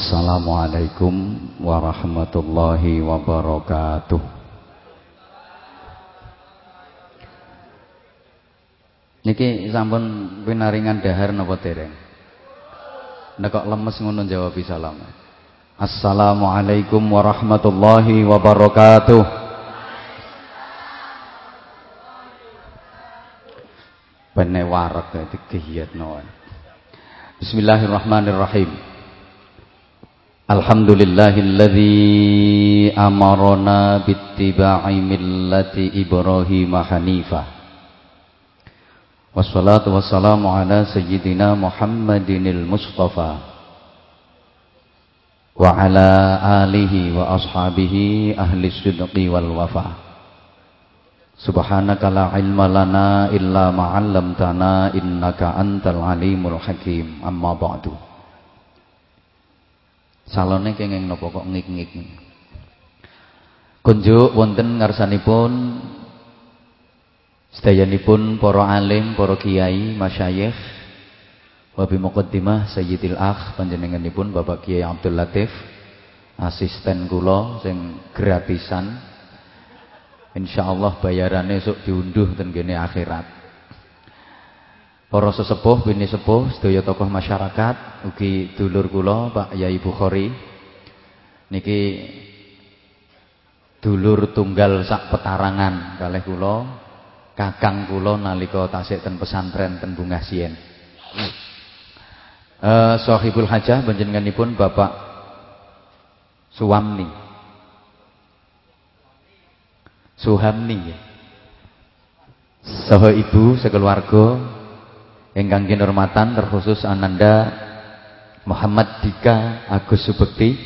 Assalamualaikum warahmatullahi wabarakatuh. Niki sampun pinaringan dahar napa dereng? Nek kok lemes ngono jawab salam. Assalamualaikum warahmatullahi wabarakatuh. Bene warak dadi kehiyatno. Bismillahirrahmanirrahim. Alhamdulillahilladzi amarona bittiba'i millati Ibrahim hanifah Wassalatu wassalamu ala sayyidina Muhammadinil Mustafa Wa ala alihi wa ashabihi ahli sidqi wal wafa. Subhanaka la ilma lana illa ma'allamtana innaka antal alimul hakim. Amma ba'du Salone kenging napa kok ngik-ngik. Kunjuk wonten ngarsanipun sedayanipun para alim, para kiai, masyayikh wa bi muqaddimah Sayyidil Akh panjenenganipun Bapak Kiai Abdul Latif asisten kula sing gratisan insyaallah bayarane esuk diunduh ten kene akhirat Para sesepuh, bini sepuh, sedaya tokoh masyarakat, ugi dulur kula Pak Yai Bukhari. Niki dulur tunggal sak petarangan kalih kula, kakang kula nalika tasik ten pesantren ten Bungah Sien. Eh sahibul hajah panjenenganipun Bapak Suwamni. Suhamni ya. Saha ibu sekeluarga Ingkang kinurmatan terkhusus Ananda Muhammad Dika Agus Subekti.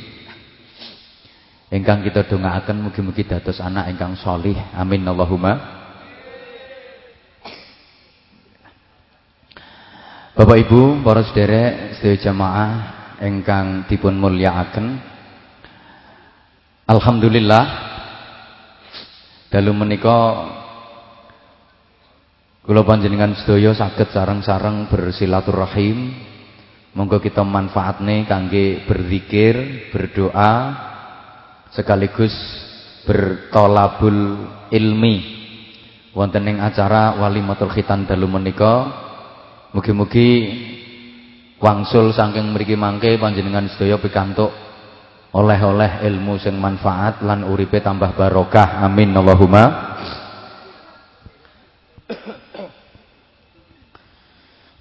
Ingkang kita dongaaken mugi-mugi dados anak ingkang solih amin Allahumma. Bapak Ibu para sederek sedaya jamaah ingkang dipun mulyakaken. Alhamdulillah dalu menika Kula panjenengan sedaya saged sareng-sareng bersilaturahim. Monggo kita manfaatne kangge berzikir, berdoa sekaligus bertolabul ilmi. Wonten ing acara Walimatul Khitan dalu menika mugi-mugi wangsul saking mriki mangke panjenengan sedaya pikantuk oleh-oleh ilmu sing manfaat lan uripe tambah barokah. Amin Allahumma.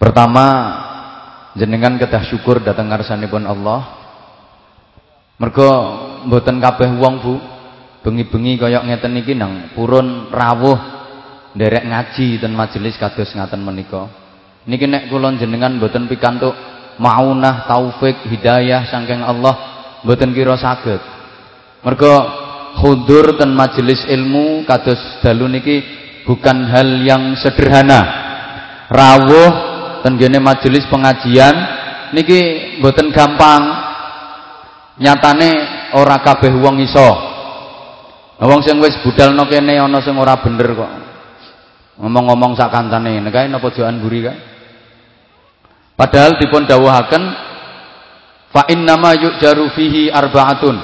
Pertama jenengan kedah syukur datang ngarsanipun Allah. Mergo mboten kabeh wong Bu bengi-bengi kaya ngeten iki nang purun rawuh nderek ngaji ten majelis kados ngaten menika. Niki nek kula jenengan mboten pikantuk maunah taufik hidayah saking Allah mboten kira saged. Mergo khudur ten majelis ilmu kados dalu niki bukan hal yang sederhana. Rawuh ten gene majelis pengajian niki mboten gampang. Nyatane ora kabeh wong iso. Wong sing wis budalno kene ana sing ora bener kok. Ngomong-ngomong sak kancane nekae napa joan buri kae? Padahal dipun dawuhaken fa innama yujaru fihi arbaatun.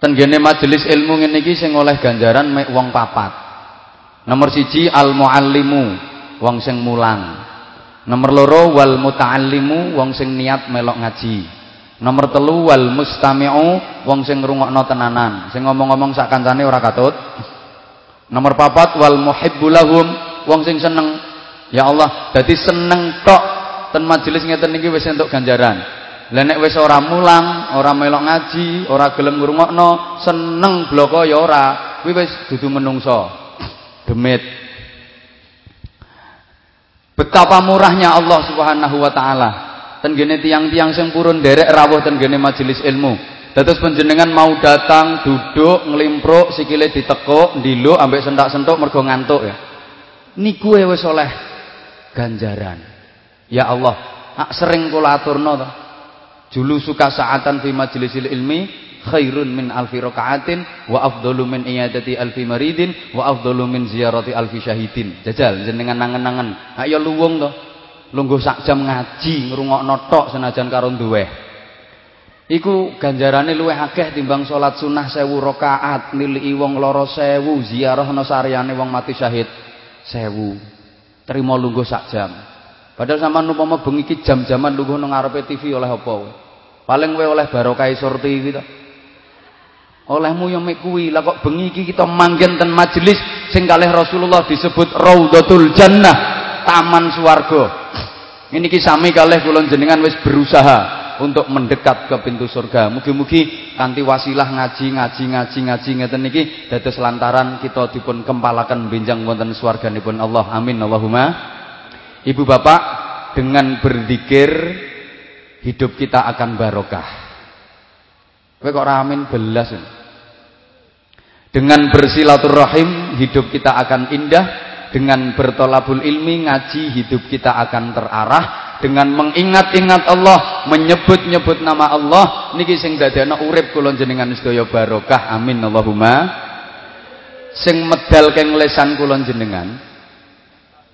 Ten gene majelis ilmu ngene iki sing oleh ganjaran mek wong papat. Nomor siji al muallimu wong sing mulang Nomor loro wal muta'allimu wong sing niat melok ngaji. Nomor telu wal mustami'u wong sing ngrungokno tenanan, sing ngomong-ngomong sak kancane ora katut. Nomor papat wal muhibbu lahum wong sing seneng. Ya Allah, dadi seneng tok ten majelis ngeten iki wis entuk ganjaran. Lah nek wis ora mulang, ora melok ngaji, ora gelem ngrungokno, seneng bloko ya ora, kuwi wis dudu menungso. Demit. Betapa murahnya Allah Subhanahu wa taala. Ten gene tiang-tiang sing purun derek rawuh ten gene majelis ilmu. Dados panjenengan mau datang, duduk, nglimpruk, sikile ditekuk, ndilo ambek sentak-sentuk mergo ngantuk ya. Niku wis oleh ganjaran. Ya Allah, hak sering kula aturno to. Julu suka saatan fi majlisil ilmi khairun min alfi rakaatin wa afdalu min iyadati alfi maridin wa afdalu min ziyarati alfi syahidin. Jajal jenengan nangen-nangen. Ayo luwung to. Lungguh sak jam ngaji ngrungokno tok senajan karo duwe. Iku ganjarane luwih akeh timbang salat sunah sewu rakaat, nilai wong loro sewu, ziarah no saryane wong mati syahid sewu. Terima lungguh sak jam. Padahal sama umpama bengi jam-jaman lungguh nang ngarepe TV oleh apa? Paling kowe oleh barokah sorti gitu. Olehmu yo mek kuwi. Lah kok bengi kita manggen ten majelis sing kalih Rasulullah disebut Raudhatul Jannah, taman swarga. Ini ki sami kalih kula jenengan wis berusaha untuk mendekat ke pintu surga. Mugi-mugi kanthi wasilah ngaji ngaji ngaji ngaji ngeten niki dados lantaran kita dipun kempalaken benjang wonten swarganipun Allah. Amin Allahumma. Ibu bapak dengan berzikir hidup kita akan barokah. Kowe kok ramin belas. Dengan bersilaturahim hidup kita akan indah. Dengan bertolabul ilmi ngaji hidup kita akan terarah dengan mengingat-ingat Allah, menyebut-nyebut nama Allah niki sing dadekno urip kula jenengan sedaya barokah. Amin Allahumma. Sing medal keng lesan kula jenengan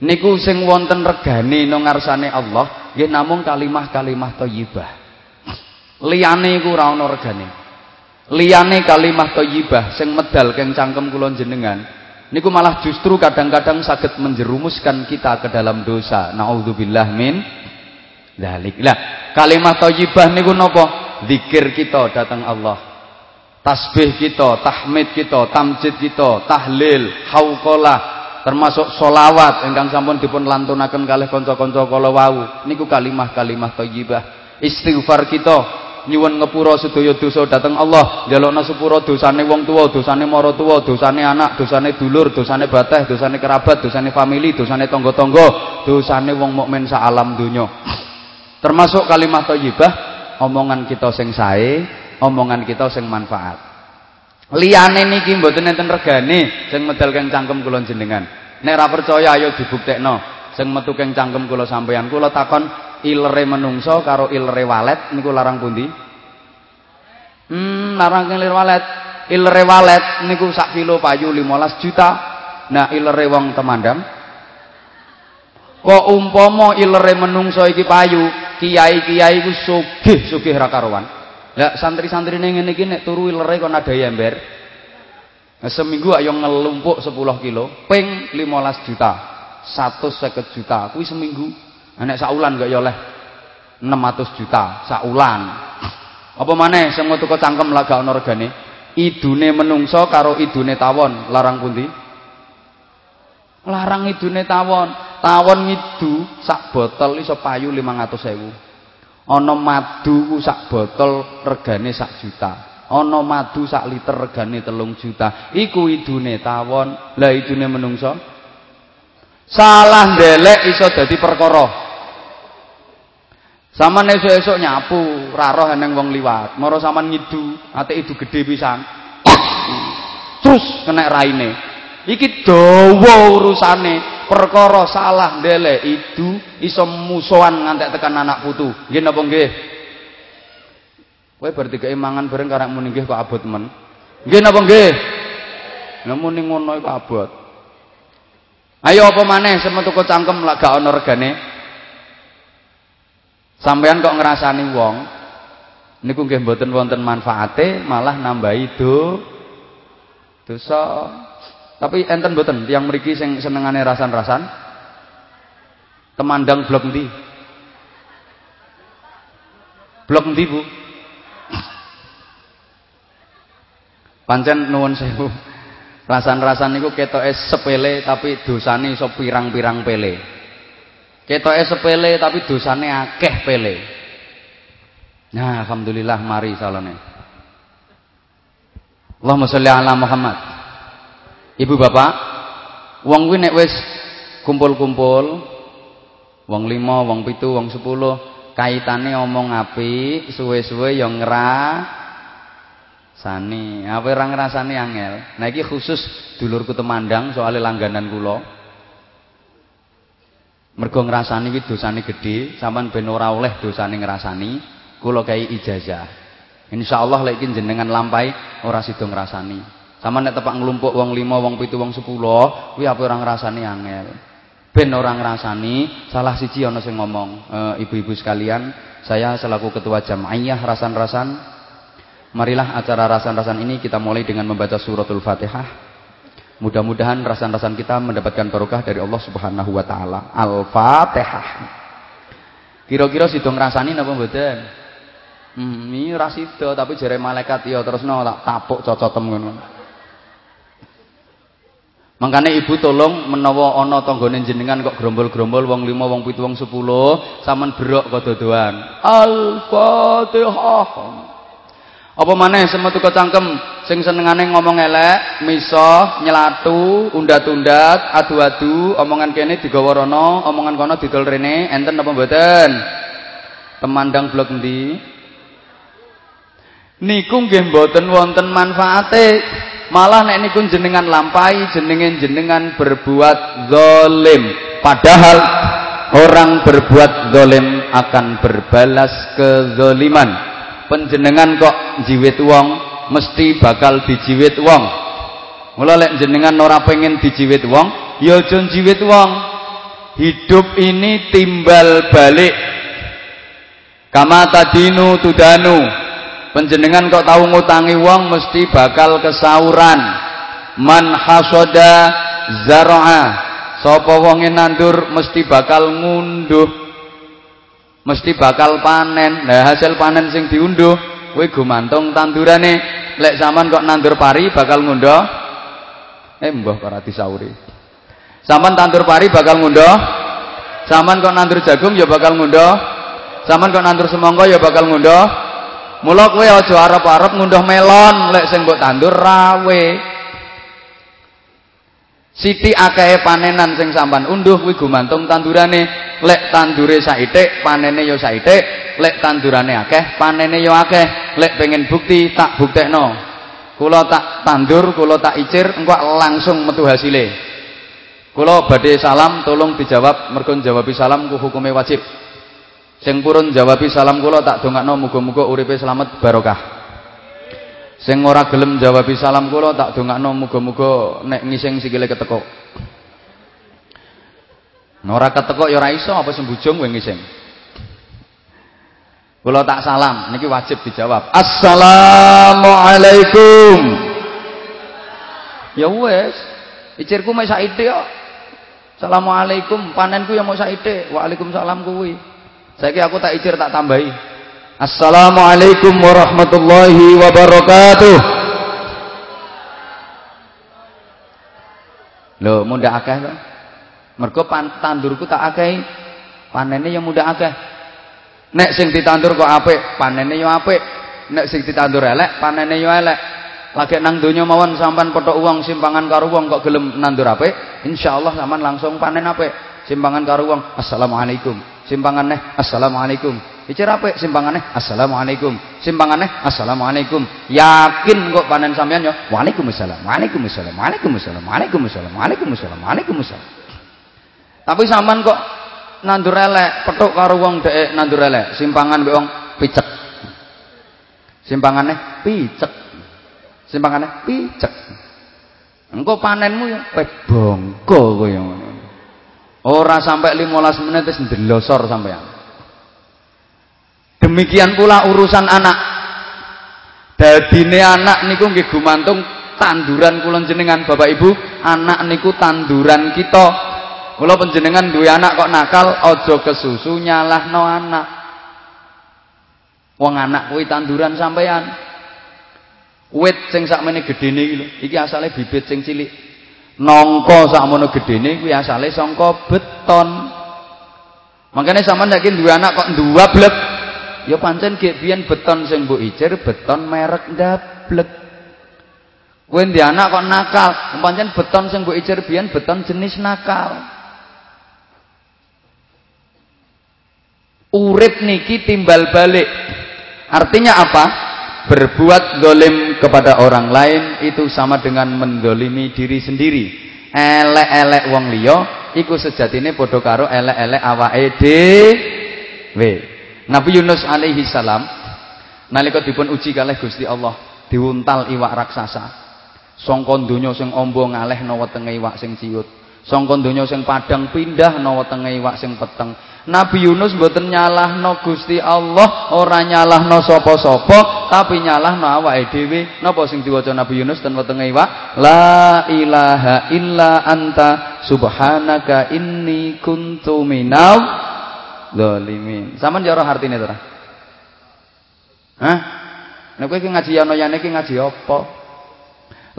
niku sing wonten regane nang ngarsane Allah nggih namung kalimah-kalimah thayyibah. Liyane iku ora ana regane. Liyane kalimah thayyibah sing medal keng cangkem kula jenengan niku malah justru kadang-kadang saged menjerumuskan kita ke dalam dosa. Nauzubillah min Dalik. Lah, kalimat thayyibah niku napa? Zikir kita datang Allah. Tasbih kita, tahmid kita, tamjid kita, tahlil, hauqalah, termasuk solawat ingkang sampun dipun lantunaken kalih kanca-kanca kala wau. Niku kalimah-kalimah thayyibah. Istighfar kita nyuwun ngepura sedaya dosa dateng Allah njalukna sepura dosane wong tuwa dosane mara tuwa dosane anak dosane dulur dosane bateh dosane kerabat dosane famili dosane tangga-tangga dosane wong mukmin sak alam donya Termasuk kalimat thayyibah, omongan kita sing sae, omongan kita sing manfaat. Liyane niki mboten enten regane sing medal keng cangkem kula jenengan. Nek ora percaya ayo dibuktekno. Sing metu keng cangkem kula sampeyan kula takon ilere menungso karo ilere walet niku larang pundi? Hmm, larang keng walet. Ilere walet niku sak kilo payu 15 juta. Nah, ilere wong temandang kok umpama ilere menungso iki payu kiai-kiai ku sugih-sugih ra karuan. Lah santri-santrine ngene iki nek turu lere kon ada ember. Nah, seminggu ayo ngelumpuk 10 kilo, ping 15 juta. 150 juta kuwi seminggu. Nek saulan gak ya oleh 600 juta saulan. Apa maneh sing metu cangkem lah gak ana? Idune menungso karo idune tawon, larang pundi? Larang idune tawon. Tawon ngidu sak botol iso payu 500.000. Ana madu sak botol regane sak juta. Ana madu sak liter regane telung juta. Iku idune tawon. Lah idune menungso. Salah ndelek iso dadi perkara. Saman esuk-esuk nyapu, ra roh eneng wong liwat. Moro saman ngidu, ate idu gede pisan. Terus kena raine. Iki dawa urusane. Perkara salah ndele itu iso musuhan ngantek tekan anak putu. Nggih napa nggih? Kowe berarti keimangan bareng karek muni nggih kok abot men? Nggih napa nggih? Lha muni ngono iku abot. Ayo apa maneh semetu kok cangkem lak gak ana regane sampean kok ngrasani wong niku nggih mboten wonten manfaate malah nambahi do dosa tapi enten mboten yang mriki sing senengane rasan-rasan? Temandang blok ndi? Blok ndi, Bu? Pancen nuwun sewu. Rasan-rasan niku ketoke sepele tapi dosane iso pirang-pirang pele. Ketoke sepele tapi dosane akeh pele. Nah, alhamdulillah mari salone. Allahumma sholli ala Muhammad. Ibu bapak, wong kuwi nek wis kumpul-kumpul, wong lima, wong pitu, wong sepuluh, kaitane omong apik, suwe-suwe ya ngrasani. Apa ora ngrasani angel? Nah iki khusus dulurku temandang soalnya langganan kula. Mergo ngrasani iki dosane gedhe, sampean ben ora oleh dosane ngrasani, kula kai ijazah. Insyaallah lek iki jenengan lampai ora sida ngrasani. Sama nek tepak nglumpuk wong lima, wong pitu, wong sepuluh, kuwi apa ora ngrasani angel. ben orang rasani salah siji ana sing ngomong e, ibu-ibu sekalian saya selaku ketua jamaiyah rasan-rasan marilah acara rasan-rasan ini kita mulai dengan membaca suratul fatihah mudah-mudahan rasan-rasan kita mendapatkan barokah dari Allah subhanahu wa ta'ala al-fatihah kira-kira sidong rasani napa mboten hmm, ini rasido tapi jare malaikat ya terus no tak tapuk cocotem ngono Makanya ibu tolong menawa ana tanggane jenengan kok grombol-grombol wong 5 wong 7 wong 10 sampean berok kok dodoan. Al-Fatihah. Apa maneh semetu kecangkem sing senengane ngomong elek, miso, nyelatu, undat-undat, adu-adu, omongan kene digawa rono, omongan kono didol rene, enten apa mboten? Temandang blok endi? Niku nggih mboten wonten manfaate. Malah nek niku jenengan lampai jenengan jenengan berbuat zalim. Padahal orang berbuat zalim akan berbalas kezaliman. Penjenengan kok jiwit wong mesti bakal dijiwit wong. Mula lek jenengan ora pengen dijiwit wong, ya aja jiwit wong. Hidup ini timbal balik. Kama tadinu tudanu. Penjenengan kok tahu ngutangi wong mesti bakal kesauran. Man hasoda zara'a. Sapa nandur mesti bakal ngunduh. Mesti bakal panen. Nah, hasil panen sing diunduh kuwi gumantung tandurane. Lek sampean kok nandur pari bakal ngunduh. Eh mbah para disauri. Sampean tandur pari bakal ngunduh. Sampean kok nandur jagung ya bakal ngunduh. Sampean kok nandur semangka ya bakal ngunduh. Mula kowe aja arep-arep ngunduh melon lek sing mbok tandur rawe. Siti akeh panenan sing sampan unduh kuwi gumantung tandurane. Lek tandure saithik, panene ya saithik. Lek tandurane akeh, panene ya akeh. Lek pengen bukti tak buktekno. Kula tak tandur, kula tak icir, engko langsung metu hasile. Kula badhe salam, tolong dijawab mergo jawabi salam ku hukume wajib. Sing purun jawabi salam kula tak dongakno muga-muga uripe slamet barokah. Sing ora gelem jawabi salam kula tak dongakno muga-muga nek ngising sikile keteko. Ora keteko ya ora iso apa sembujung kowe ngising. Kula tak salam niki wajib dijawab. Assalamualaikum. Ya wes, icirku mek saithik kok. Assalamualaikum, panenku ya mau saithik. Waalaikumsalam kuwi. Saiki aku tak ijir tak tambahi. Assalamualaikum warahmatullahi wabarakatuh. Lho, muda akeh to. Mergo tandurku tak akeh. Panene yang muda akeh. Nek sing ditandur kok apik, panene yo apik. Nek sing ditandur elek, panene yo elek. Lagi nang donya mawon sampan potok uang simpangan karo wong kok gelem nandur apik, insyaallah sampean langsung panen apik. Simpangan karo wong, assalamualaikum simpangannya assalamualaikum Icir apa simpangannya assalamualaikum simpangannya assalamualaikum yakin kok panen sampean ya waalaikumsalam waalaikumsalam waalaikumsalam waalaikumsalam waalaikumsalam waalaikumsalam tapi sampean kok nandur elek petuk karo wong dek nandur elek simpangan wong picek simpangannya picek simpangannya picek engkau panenmu ya bongko kowe Ora sampai 15 menit wis ndelosor sampean. Demikian pula urusan anak. Dadine anak niku nggih gumantung tanduran kula jenengan Bapak Ibu, anak niku tanduran kita. Kula panjenengan duwe anak kok nakal, aja kesusu nyalahno anak. Wong anak kuwi tanduran sampean. Wit sing sakmene gedene iki lho, iki asale bibit sing cilik nongko sakmono gedene kuwi asale saka beton. Makanya sampean nek duwe anak kok nduwablek, ya pancen gek biyen beton sing mbok icir beton merek ndablek. Kowe ndek anak kok nakal, pancen beton sing mbok icir biyen beton jenis nakal. Urip niki timbal balik. Artinya apa? berbuat dolim kepada orang lain itu sama dengan mendolimi diri sendiri elek-elek wong liya iku sejatine padha karo elek-elek awake dhewe Nabi Yunus alaihi salam nalika dipun uji kalih Gusti Allah diuntal iwak raksasa sangka donya sing amba ngalehno wetenge iwak sing ciut Sangka donya sing padang pindah no wetenge iwak sing peteng. Nabi Yunus mboten nyalahno Gusti Allah, ora nyalahno sapa-sapa, tapi nyalahno awake dhewe. Napa sing diwaca Nabi Yunus ten wetenge iwak? La ilaha illa anta subhanaka inni kuntu minal zalimin. Saman jaro artine to Hah? Nek kowe ngaji ana yane iki ngaji apa?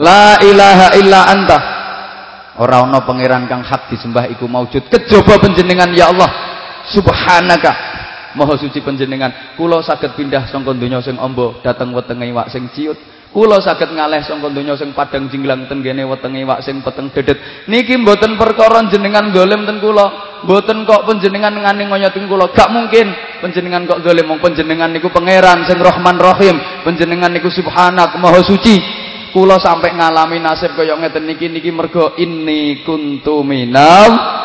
La ilaha illa anta. Ora ana pangeran kang hak disembah iku maujud kejaba panjenengan ya Allah subhanaka. Maha suci panjenengan. Kula saged pindah saka donya sing amba dhateng wetenge iwak sing ciut. Kula saged ngaleh saka donya sing padang jinglang ten kene wetenge iwak sing peteng dedet. Niki mboten perkara jenengan dolim ten kula. Mboten kok panjenengan ngani ngoyotin kula. Gak mungkin panjenengan kok dolim wong panjenengan niku pangeran sing Rahman Rahim. Panjenengan niku subhanak maha suci. Kula sampai ngalami nasib kaya ngeten niki. Niki mergo inni kuntu minal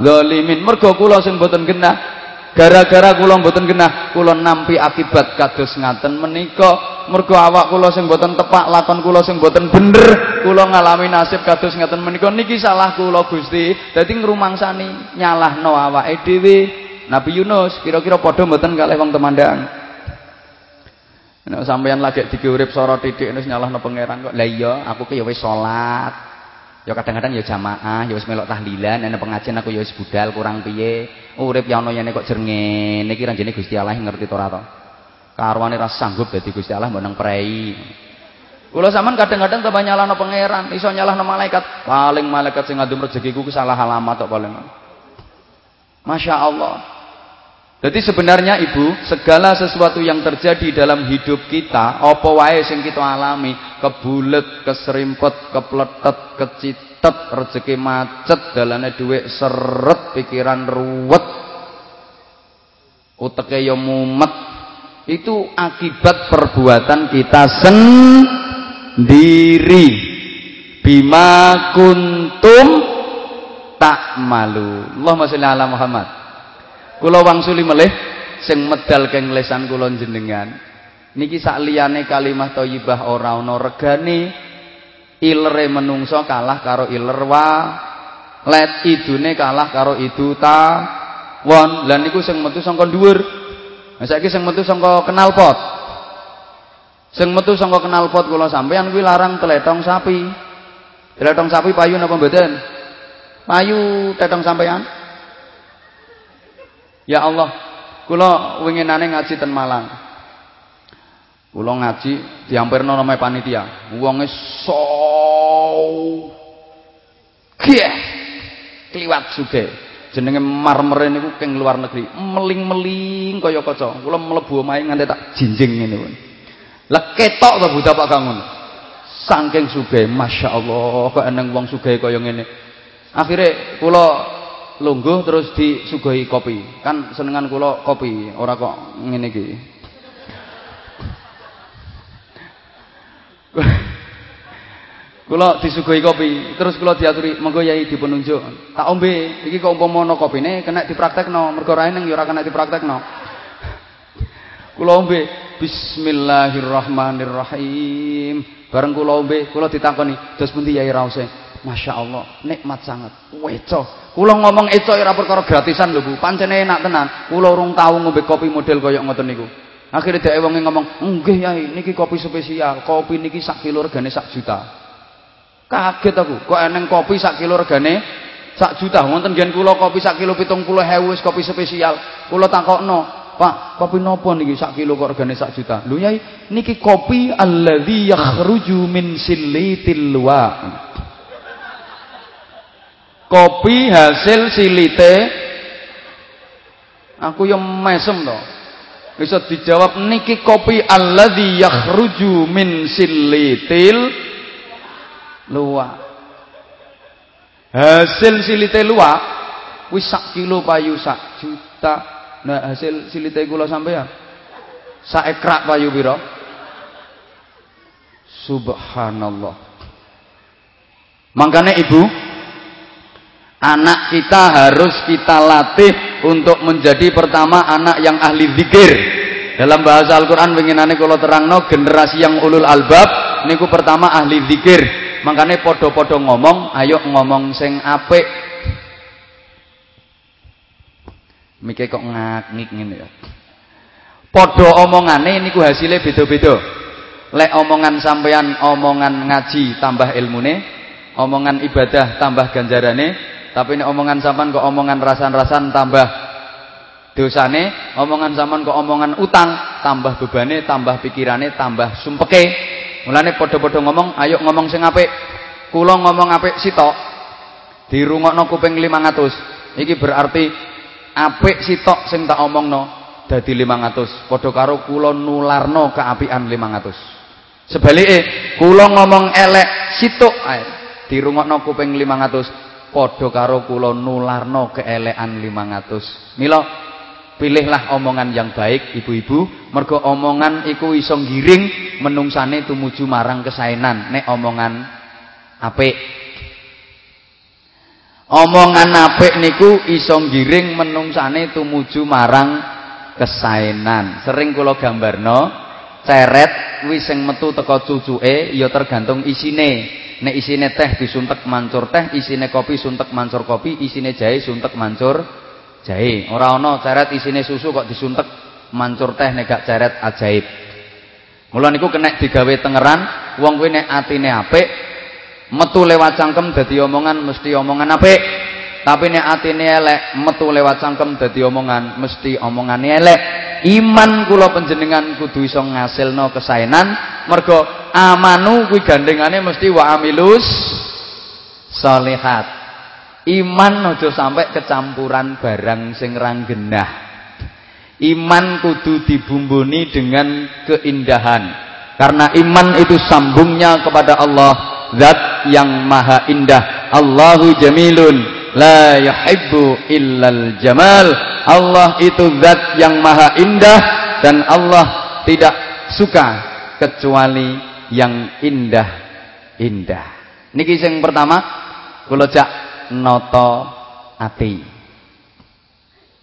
zalimin. Mergo kula sing boten genah. Gara-gara kula mboten genah kula nampi akibat kados ngaten menika. Mergo awak kula sing boten tepak lakon kula sing boten bener kula ngalami nasib kados ngaten menika. Niki salah kula Gusti. Dadi ngrumangsani nyalahno awake dhewe. Nabi Yunus kira-kira padha mboten kalih wong temandang? Nek sampeyan lagi diurip soro titik wis nyalahno pangeran kok. Lah iya, aku ki ya wis salat. Ya kadang-kadang ya jamaah, ya wis melok tahlilan, ana pengajian aku ya wis budal kurang piye. Urip ya yene kok jerngene iki ranjene Gusti Allah ngerti to ora to. Karwane ra sanggup dadi Gusti Allah mbok nang prei. Kula sampean kadang-kadang tambah nyalahno pangeran, iso nyalahno malaikat. Paling malaikat sing ngandum rezekiku ku salah alamat tok paling. Masya Allah. Jadi sebenarnya Ibu, segala sesuatu yang terjadi dalam hidup kita, apa wae sing kita alami, kebulet, keserimpet, kepletet, kecitet, rezeki macet, dalane dhuwit seret, pikiran ruwet, uteke ya mumet. Itu akibat perbuatan kita sendiri. Bima kuntum tak malu. Allahumma sholli ala Muhammad. Kula wangsuli melih sing medal keng lesan kula jenengan. Niki sak liyane kalimah thayyibah ora ana regane. Ilere menungso kalah karo iler wa. Let idune kalah karo idu ta. Won, lah niku sing metu saka dhuwur. Nah saiki sing metu saka knalpot. Sing metu saka knalpot kula sampeyan kuwi larang teletong sapi. Teletong sapi payu napa mboten? Payu tetong sampeyan. Ya Allah, kula winginane ngaji ten Malang. Kula ngaji diampirno namae panitia. Wonge so Kieh. Kliwat sugih. Jenenge marmer niku keng luar negeri. Meling-meling kaya kaca. Kula mlebu omahe nganti tak jinjing ngene kuwi. Lah ketok to Budak Pak Kangun. Saking sugih, masyaallah kok eneng wong sugih kaya ngene. Akhire kula lungguh terus disuguhi kopi. Kan senengan kula kopi, ora kok ngene iki. kula disuguhi kopi, terus kula diaturi, "Monggo Yai dipun unjuk." Tak ombe, iki kok umpama ana kopine kena dipraktekno, mergo ora eneng ya ora kena dipraktekno. Kula ombe, Bismillahirrahmanirrahim. Bareng kula ombe, kula ditakoni, "Dos pundi Yai raose?" Masya Allah, nikmat sangat. Weco. Kula ngomong eco ora perkara gratisan lho Bu. Pancene enak tenan. Kula urung tau ngombe kopi model kaya ngoten niku. Akhire dhek wonge ngomong, "Nggih Yai, niki kopi spesial. Kopi niki sak kilo regane sak juta." Kaget aku, kok eneng kopi sak kilo regane sak juta. Wonten gen kula kopi sak kilo 70.000 wis kopi spesial. Kula takokno, Pak, kopi nopo niki sak kilo kok regane sak juta? Lho Yai, niki kopi alladzi yakhruju min silitil wa kopi hasil silite. Aku yang mesem to bisa dijawab niki kopi alladzi yakhruju min silitil luwak. Hasil silite luwak wis sak kilo payu sak juta. Nah hasil silite kula sampean sak ekrak payu pira subhanallah. Makanya ibu Anak kita harus kita latih untuk menjadi pertama anak yang ahli zikir. Dalam bahasa Al-Qur'an winginane kula terangno generasi yang ulul albab niku pertama ahli zikir. makanya podo-podo ngomong ayo ngomong sing apik mikir kok ngak-ngik ngene ya podo omongane niku hasilnya beda-beda lek omongan sampean omongan ngaji tambah ilmune omongan ibadah tambah ganjarane tapi ini omongan sampean kok omongan rasan-rasan tambah dosane omongan sampean kok omongan utang tambah bebane tambah pikirane tambah sumpeke. Mulane padha-padha ngomong ayo ngomong sing apik. Kula ngomong apik sitok dirungokno kuping 500 iki berarti apik sitok sing tak omongno dadi 500 padha karo kula nularno keapian 500 sebalike kula ngomong elek sitok ae dirungokno kuping 500 padha karo kula nularno keelekan 500 mila pilihlah omongan yang baik ibu-ibu. Mergo omongan iku iso ngiring menungsane tumuju marang kesaenan nek omongan apik. Omongan apik niku iso ngiring menungsane tumuju marang kesaenan sering kula gambarno ceret kuwi sing metu teko cucuke ya tergantung isine nek isine teh disuntek mancur teh isine kopi suntek mancur kopi isine jahe suntek mancur jahe. Ora ana ceret isine susu kok disuntek mancur teh nek gak ceret ajaib. Mula niku kena digawe tengeran, wong kuwi nek atine apik, metu lewat cangkem dadi omongan mesti omongan apik. Tapi nek atine elek, metu lewat cangkem dadi omongan mesti omongane elek. Iman kula panjenengan kudu iso ngasilno kesaenan, mergo amanu kuwi gandengane mesti wa amilus solihat. Iman aja sampai kecampuran barang sing ranggenah. Iman kudu dibumbuni dengan keindahan. Karena iman itu sambungnya kepada Allah, zat yang maha indah. Allahu jamilun la yuhibbu illal jamal. Allah itu zat yang maha indah dan Allah tidak suka kecuali yang indah-indah. Niki sing pertama kula jak noto ati.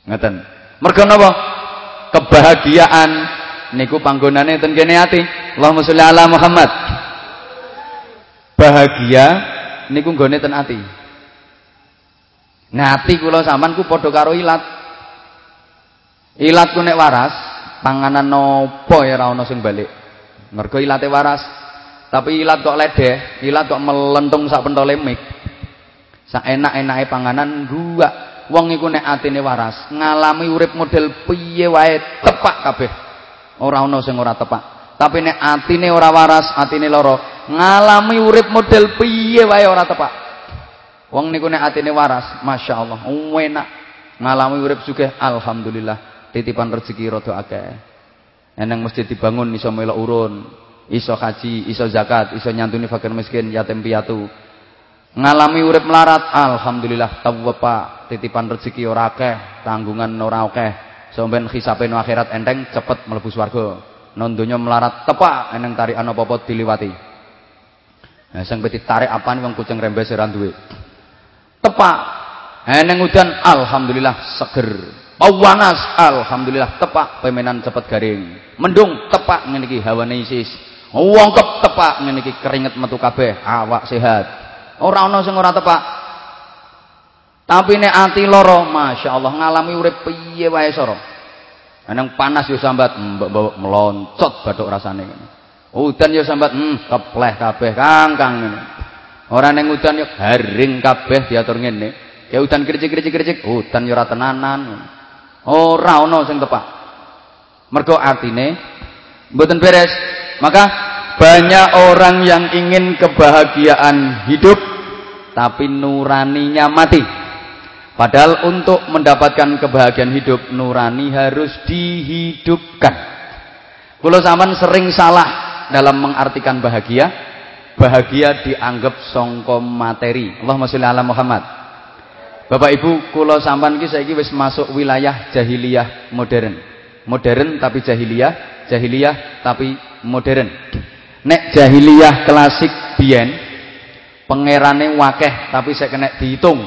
Ngeten. Mergo napa? Kebahagiaan niku panggonane ten kene ati. Allahumma sholli ala Muhammad. Bahagia niku nggone ten ati. Nah ati kula sampean ku padha karo ilat. Ilat ku nek waras, panganan nopo ya ora ana sing balik. Mergo ilate waras. Tapi ilat kok ledeh, ilat kok melentung sak pentole mik. Sak enak-enake panganan gua. Wong iku nek atine waras, ngalami urip model piye wae tepak kabeh. Ora ana sing ora tepak. Tapi nek atine ora waras, atine loro, ngalami urip model piye wae ora tepak. Wong niku nek atine waras, masyaallah, enak. Ngalami urip sugih, alhamdulillah. Titipan rezeki rada akeh. Eneng mesti dibangun iso melok urun, iso haji, iso zakat, iso nyantuni fakir miskin, yatim piatu ngalami urip melarat alhamdulillah tawwa titipan rezeki ora akeh tanggungan ora akeh sampeyan hisabe akhirat enteng cepet mlebu swarga non donya melarat tepak eneng tarik apa-apa diliwati nah sing peti tarik apane wong kucing rembes ora duwe tepak eneng udan alhamdulillah seger pawanas alhamdulillah tepak pemenan cepet garing mendung tepak ngene iki hawane isis wongkep tepak ngene iki keringet metu kabeh awak sehat Ora ana sing ora tepak. Tapi nek ati lara, masyaallah ngalami urip piye wae soro. Nang panas yo sambat mbok meloncot bathuk rasane. Udan yo sambat hmm kepleh kabeh Kang Kang. Ora ning udan yo garing kabeh diatur ngene. Ya udan kricik-kricik-kricik, udan yo ora tenanan. Ora ana sing tepak. Mergo atine mboten beres. Maka banyak orang yang ingin kebahagiaan hidup tapi nuraninya mati. Padahal untuk mendapatkan kebahagiaan hidup nurani harus dihidupkan. Kalau zaman sering salah dalam mengartikan bahagia, bahagia dianggap songkom materi. Allahumma sholli ala Muhammad. Bapak Ibu, kula sampean iki saiki wis masuk wilayah jahiliyah modern. Modern tapi jahiliyah, jahiliyah tapi modern. Nek jahiliyah klasik biyen pangerane wakeh tapi saya kena dihitung.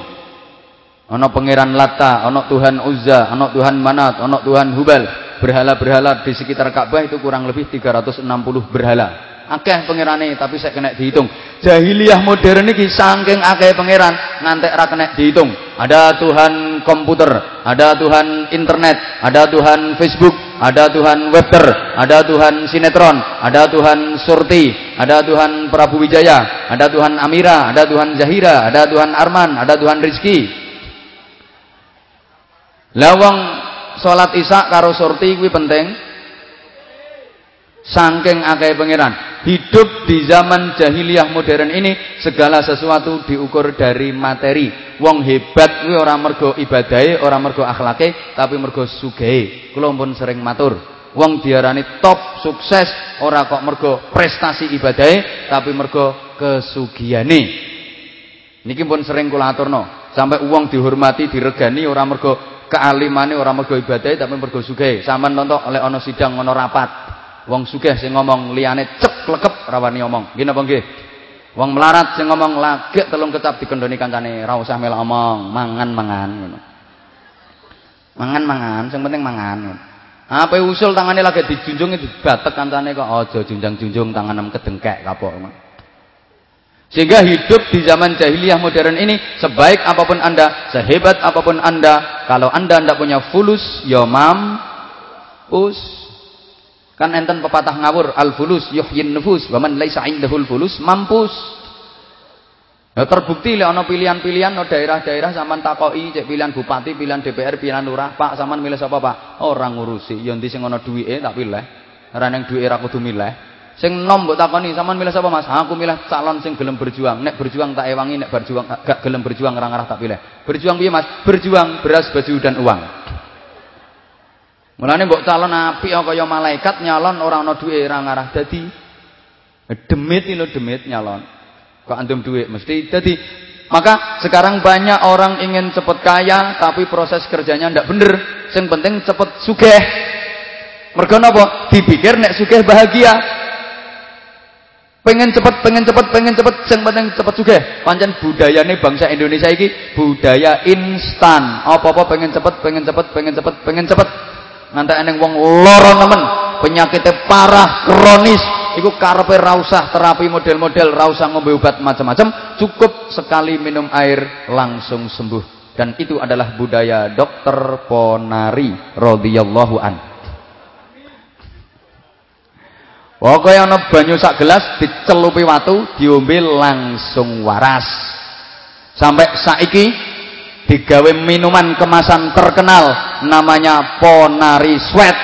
Ana pangeran Lata, ana Tuhan Uzza, ana Tuhan Manat, ana Tuhan Hubal. Berhala-berhala di sekitar Ka'bah itu kurang lebih 360 berhala. Akeh pangerane tapi saya kena dihitung jahiliyah modern ini saking akeh pangeran ngantek ra kena dihitung ada Tuhan komputer ada Tuhan internet ada Tuhan Facebook ada Tuhan Webster ada Tuhan sinetron ada Tuhan Surti ada Tuhan Prabu Wijaya ada Tuhan Amira ada Tuhan Zahira ada Tuhan Arman ada Tuhan Rizki lawang sholat isya karo Surti kuwi penting Sangking akai pangeran. Hidup di zaman jahiliyah modern ini segala sesuatu diukur dari materi. Wong hebat kuwi ora mergo ibadahe, ora mergo akhlake, tapi mergo sugehe. Kula pun sering matur. Wong diarani top sukses ora kok mergo prestasi ibadahe, tapi mergo kesugiyane. Niki pun sering kula aturno. Sampai uang dihormati, diregani ora mergo kealimane, ora mergo ibadahe, tapi mergo sugehe. Saman nonton oleh ono sidang, ono rapat. Wong sugih sing ngomong liyane cek lekep rawani ngomong. Nggih napa nggih? Wong melarat sing ngomong lagek telung kecap dikendoni kancane, ra usah melok omong, mangan-mangan ngono. Mangan-mangan, sing penting mangan. Apa usul tangane lagi dijunjung dibatek kancane kok aja junjang-junjung tangan kedengkek kapok. Sehingga hidup di zaman jahiliyah modern ini sebaik apa pun Anda, sehebat apa pun Anda, kalau Anda tidak punya fulus, ya mampus. Kan enten pepatah ngawur, al-fulus yuhyin nufus, wa man laisa indahul fulus mampus. Ya terbukti lek ana pilihan-pilihan no daerah-daerah sampean takoki cek pilihan bupati, pilihan DPR, pilihan lurah, Pak sampean milih sapa, Pak? Ora ngurusi, ya endi sing ana duwike tak pilih. Ora ning duwike ra kudu milih. Sing nom mbok takoni, sampean milih sapa, Mas? Aku milih calon sing gelem berjuang. Nek berjuang tak ewangi, nek berjuang gak gelem berjuang ora ngarah tak pilih. Berjuang piye, Mas? Berjuang beras, baju dan uang. Mulane mbok calon apik kaya malaikat nyalon ora ana duwe ora ngarah dadi demit lho demit nyalon. Kok antum duit mesti dadi maka sekarang banyak orang ingin cepat kaya tapi proses kerjanya ndak bener. Sing penting cepat sugih. Mergo napa? Dipikir nek sugih bahagia. Pengen cepet, pengen cepet, pengen cepet, sing penting cepet sugih. Pancen budayane bangsa Indonesia iki budaya instan. Apa-apa pengen cepet, pengen cepet, pengen cepet, pengen cepet ngantek eneng wong lara nemen penyakitnya parah kronis. Iku karepe ra usah terapi model-model ra usah ngombe obat macam-macam. Cukup sekali minum air langsung sembuh. Dan itu adalah budaya dokter Ponari radhiyallahu an. Pokoknya ana banyu sak gelas dicelupi watu diombe langsung waras. Sampai saiki digawe minuman kemasan terkenal namanya Ponari Sweat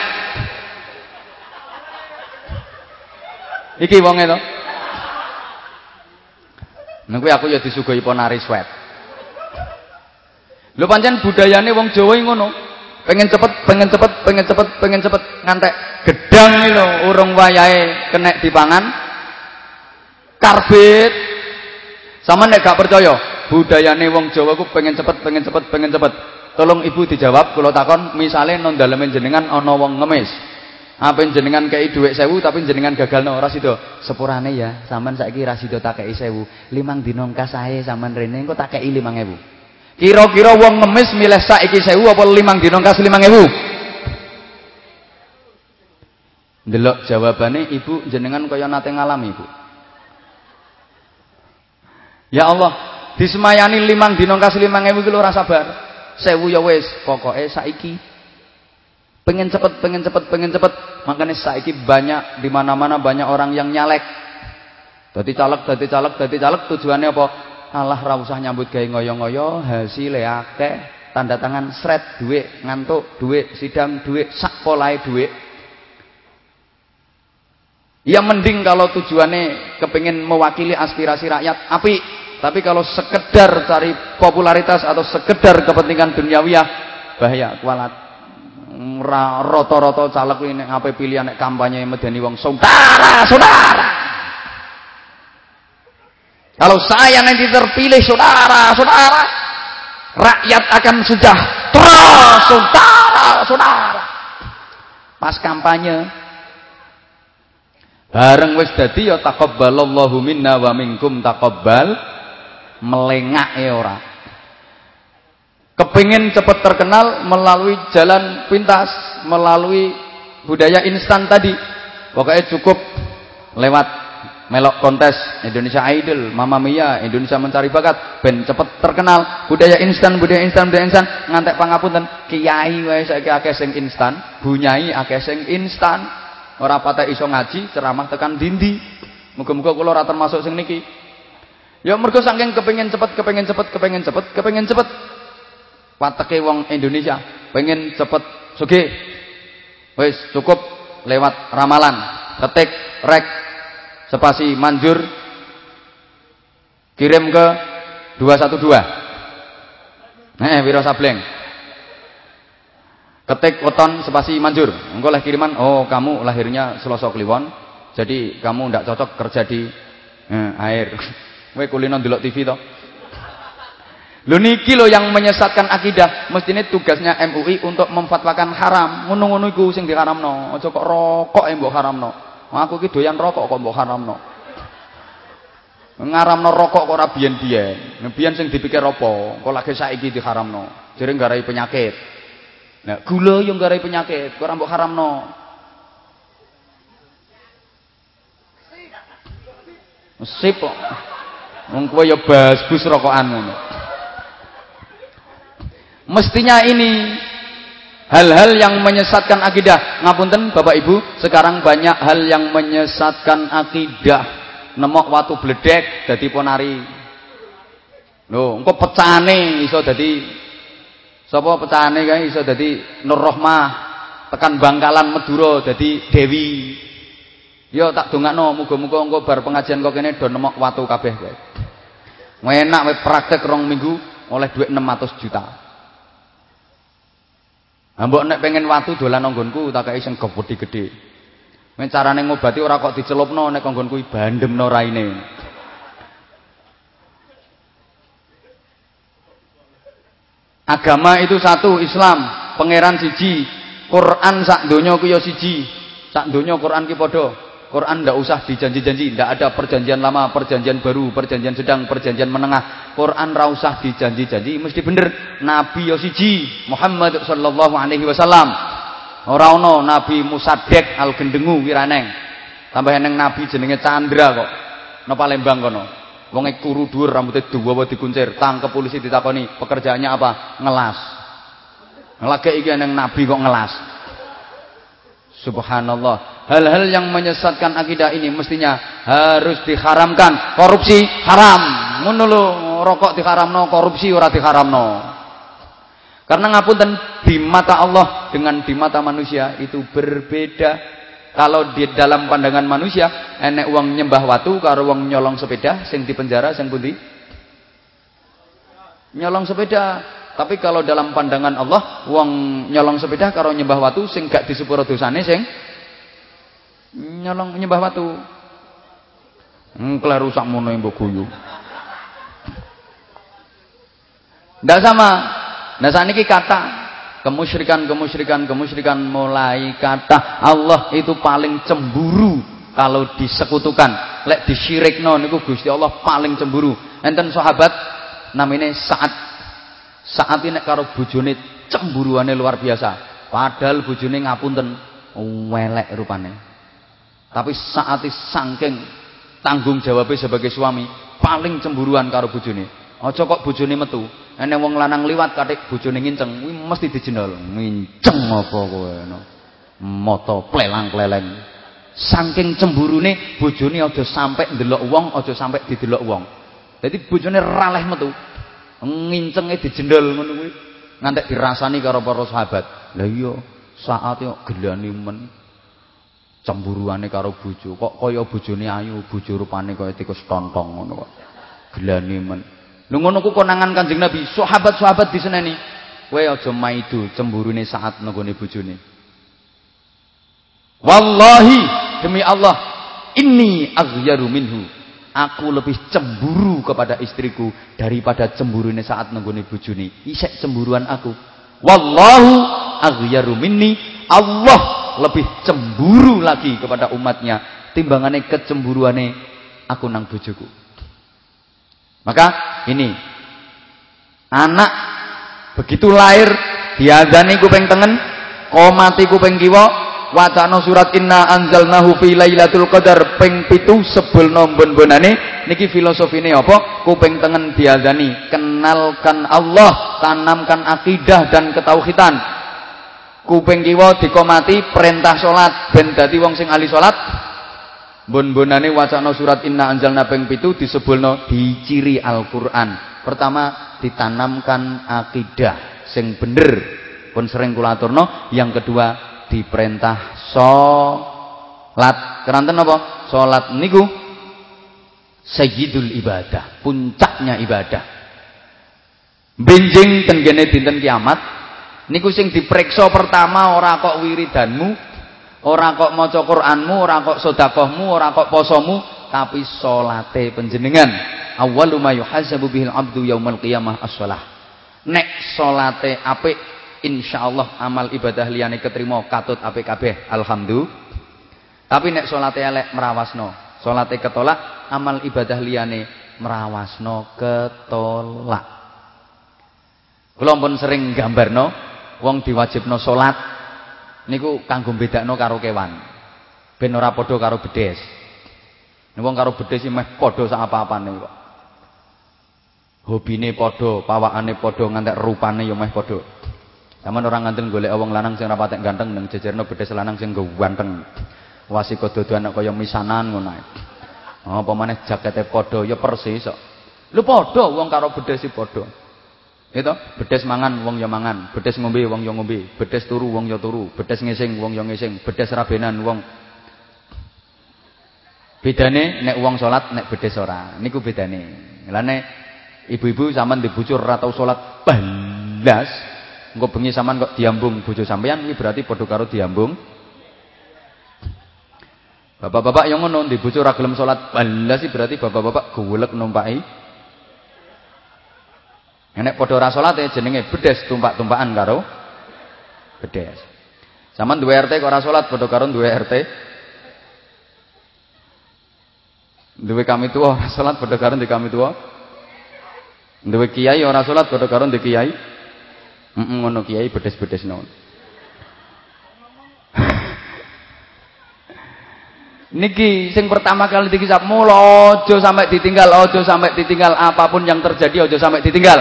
iki wong itu Nah, aku ya disuguhi Ponari Sweat. Lho pancen budayane wong Jawa ngono. Pengen cepet, pengen cepet, pengen cepet, pengen cepet ngantek gedang iki urung wayahe kenek dipangan. Karbit. Sama nek gak percaya, budayane wong Jawa ku pengen cepet, pengen cepet, pengen cepet. Tolong ibu dijawab kula takon misale non daleme jenengan ana wong ngemis. Apa jenengan kei dhuwit sewu tapi jenengan gagalno ora sida. Sepurane ya, sampean saiki ra sida tak kei sewu. Limang dina engkas ae sampean rene engko tak kei 5000. Kira-kira wong ngemis milih saiki sewu apa limang dina engkas 5000? Delok jawabane ibu jenengan kaya nate ngalami ibu. Ya Allah, disemayani limang dina kas limang ewu ki ora sabar. Sewu ya wis, pokoke saiki. Pengen cepet, pengen cepet, pengen cepet. Makanya saiki banyak di mana-mana banyak orang yang nyalek. Dadi caleg, dadi caleg, dadi caleg tujuannya apa? Allah ra usah nyambut gawe ngoyo-ngoyo, hasile akeh, tanda tangan sret duit, ngantuk duit, sidang duit, sak polahe duit. Ya mending kalau tujuannya kepingin mewakili aspirasi rakyat, api tapi kalau sekedar cari popularitas atau sekedar kepentingan duniawiah bahaya kualat. Roto-roto caleg ini apa pilihan nek kampanye medeni wong saudara, saudara. Kalau saya nanti terpilih saudara, saudara, rakyat akan sejahtera, saudara, saudara. Pas kampanye bareng wis dadi ya taqabbalallahu minna wa minkum taqabbal melengak ya ora kepingin cepat terkenal melalui jalan pintas melalui budaya instan tadi pokoknya cukup lewat melok kontes Indonesia Idol, Mama Mia, Indonesia Mencari Bakat, ben cepet terkenal. Budaya instan, budaya instan, budaya instan, ngantek pangapunten, kiai wae saiki akeh sing instan, bunyai akeh sing instan. Ora patah iso ngaji, ceramah tekan dindi. Muga-muga kula ora termasuk sing niki. Ya mergo saking kepengin cepet, kepengin cepet, kepengin cepet, kepengin cepet. Wateke wong Indonesia pengen cepet sugih. Wis cukup lewat ramalan. Ketik rek spasi manjur kirim ke 212 eh Wiro Sableng ketik weton spasi manjur engko lah kiriman oh kamu lahirnya Selasa Kliwon jadi kamu ndak cocok kerja di eh, air kowe kulino ndelok TV to Lho niki lho yang menyesatkan akidah, mestinya tugasnya MUI untuk memfatwakan haram. Ngono-ngono iku sing diharamno. Aja kok rokok e mbok haramno. Aku ki doyan rokok kok mbok haramno. Ngaramno rokok kok ora biyen-biyen. Biyen sing dipikir apa? Kok lagi saiki diharamno. Jere nggarai penyakit. Nah, gula yo nggarai penyakit, kok ora mbok haramno. Sip. Wong kowe ya basbus rokokan ngono. Mestinya ini Hal-hal yang menyesatkan akidah. Ngapunten Bapak Ibu, sekarang banyak hal yang menyesatkan akidah. Nemok watu bledek dadi ponari. Lho, engko pecahane iso dadi sapa pecahane kae iso dadi Nur Rohmah, tekan Bangkalan Madura dadi Dewi. Yo tak dongakno muga-muga engko bar pengajian kok kene do nemok watu kabeh kowe. Enak wis praktek rong minggu oleh duit 600 juta. Mbok nek pengen watu dolan nggonku tak kei sing gedhe-gedhe. Men carane ngobati ora kok dicelupno nek nggonku bandemno raine. Agama itu satu, Islam, pangeran siji, Quran sak donya ku ya siji. Sak donya Quran ki padha. Quran tidak usah dijanji-janji, tidak ada perjanjian lama, perjanjian baru, perjanjian sedang, perjanjian menengah. Quran ra usah dijanji-janji, mesti bener. Nabi Yosiji Muhammad sallallahu alaihi wasallam. Ora ono Nabi Musadek Al Gendengu wiraneng. Tambah eneng nabi jenenge Chandra kok. Nang Palembang kono. Wonge kuru dhuwur rambutnya dawa dikuncir, tangkep polisi ditakoni, pekerjaannya apa? Ngelas. Ngelagek iki eneng nabi kok ngelas. Subhanallah. Hal-hal yang menyesatkan akidah ini mestinya harus diharamkan. Korupsi haram. Ngono lho, rokok diharamno, korupsi ora diharamno. Karena ngapunten di mata Allah dengan di mata manusia itu berbeda. Kalau di dalam pandangan manusia enek uang nyembah watu karo uang nyolong sepeda sing di penjara sing pundi? Nyolong sepeda. Tapi kalau dalam pandangan Allah, wong nyolong sepeda karo nyembah watu sing gak disepuro dosane sing nyolong nyembah watu. Engklar rusak mono mbok guyu. Ndak sama. Nah saniki kata kemusyrikan kemusyrikan kemusyrikan mulai kata Allah itu paling cemburu kalau disekutukan. Lek disyirikno niku Gusti Allah paling cemburu. Enten sahabat namanya Sa'ad saat ini karo bojone cemburuane luar biasa. Padahal bojone ngapunten welek rupane. Tapi saat saking tanggung jawabnya sebagai suami paling cemburuan karo bojone. Aja kok bojone metu. Ene wong lanang liwat katik bojone nginceng, kuwi mesti dijendol. Nginceng apa kowe no. Moto plelang-pleleng. Saking cemburune bojone aja sampai ndelok wong, aja sampai didelok wong. Jadi bojone raleh metu ngincenge dijendol ngono kuwi. Ngantek dirasani karo para sahabat. Lah iya saat yo gelani men. Cemburuane karo bojo. Kok kaya bojone ayu bojo rupane kaya tikus tontong ngono kok. Gelani men. Lho ngono ku konangan Kanjeng Nabi. Sahabat-sahabat diseneni. Kowe aja maido cemburune saat nenggone bojone. Wallahi demi Allah inni aghyaru minhu aku lebih cemburu kepada istriku daripada cemburunya saat nenggone bojone. Isek cemburuan aku. Wallahu aghyaru minni. Allah lebih cemburu lagi kepada umatnya. Timbangannya kecemburuannya aku nang bojoku. Maka ini anak begitu lahir diadani kuping tengen komati kuping kiwa wacana surat inna anzalnahu fi lailatul qadar ping 7 sebelno bon-bonane niki filosofine apa? Kuping tengen diadani kenalkan Allah tanamkan akidah dan ketauhidan. Kuping kiwa dikomati perintah salat ben dadi wong sing ahli salat bon-bonane wacana surat inna anzalna ping 7 disebulno diciri Al-Qur'an. Pertama ditanamkan akidah sing bener. Pun sering kula yang kedua diperintah salat keranten apa? Salat niku sayyidul ibadah puncaknya ibadah. Benjing tenggene dinten kiamat niku sing diperiksa pertama ora kok wiridanmu ora kok maca Qur'anmu ora kok sedekahmu ora kok posomu tapi salate panjenengan. Awwalu ma yuhasabu bihil abdu yaumal qiyamah as-shalah. Nek salate apik insyaallah amal ibadah liyane keterima katut apik kabeh alhamdulillah. Tapi nek salate elek merawasno salate ketolak amal ibadah liyane merawasno ketolak. Kula pun sering gambarno wong diwajibno salat niku kanggo bedakno karo kewan. Ben ora padha karo bedes. Wong karo bedes meh padha sak apa-apane kok. Hobine padha pawakane padha ngantek rupane ya meh padha Zaman orang nganten golek wong lanang sing patek ganteng nang jejerno bedes lanang sing ganteng. Wasiko dodoan kaya misanan ngono. Oh, apa maneh jakete padha ya persis kok. Lu padha karo bedes si padha. Itu bedes mangan wong ya mangan, bedes ngombe wong ya ngombe, bedes turu wong ya turu, bedes ngising wong ya ngising, bedes rabenan wong Bedane nek wong salat nek bedes ora. Niku bedane. Lane ibu-ibu sampean dibujur ora tau salat bandas Engko bengi sampean kok diambung bojo sampean iki berarti padha karo diambung. Bapak-bapak yang ngono di bojo ora gelem salat sih berarti bapak-bapak golek numpaki. Nek padha ora salate jenenge bedes tumpak-tumpakan karo bedes. Sampean duwe RT kok ora salat padha karo duwe RT. Duwe kami tua ora salat padha karo di kami tua. Duwe kiai ora salat padha karo di kiai. Ngono kiai bedes-bedesno. Niki sing pertama kali dikisap mula aja sampai ditinggal, aja sampai ditinggal apa pun yang terjadi aja sampai ditinggal.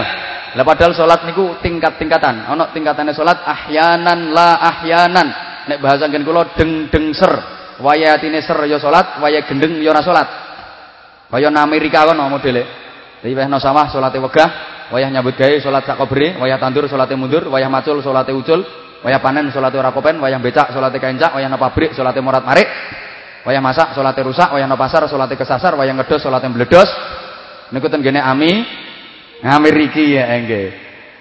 Lah padahal salat niku tingkat-tingkatan. Ana tingkatane salat ahyanan la ahyanan. Nek bahasa nggen kula deng-deng ser. Waya atine ser ya salat, waya gendeng ya ora salat. Kaya Amerika kono modele. Dadi wehno sawah salate wegah, wayah nyambut gawe salat sak kobre, wayah tandur salate mundur, wayah macul salate ucul, wayah panen salate ora kopen, wayah becak salate kencak, wayah nang pabrik salate morat marik, wayah masak salate rusak, wayah nang pasar kesasar, wayah ngedos salate mbledos. Niku ten gene ami ngamiriki ya nggih.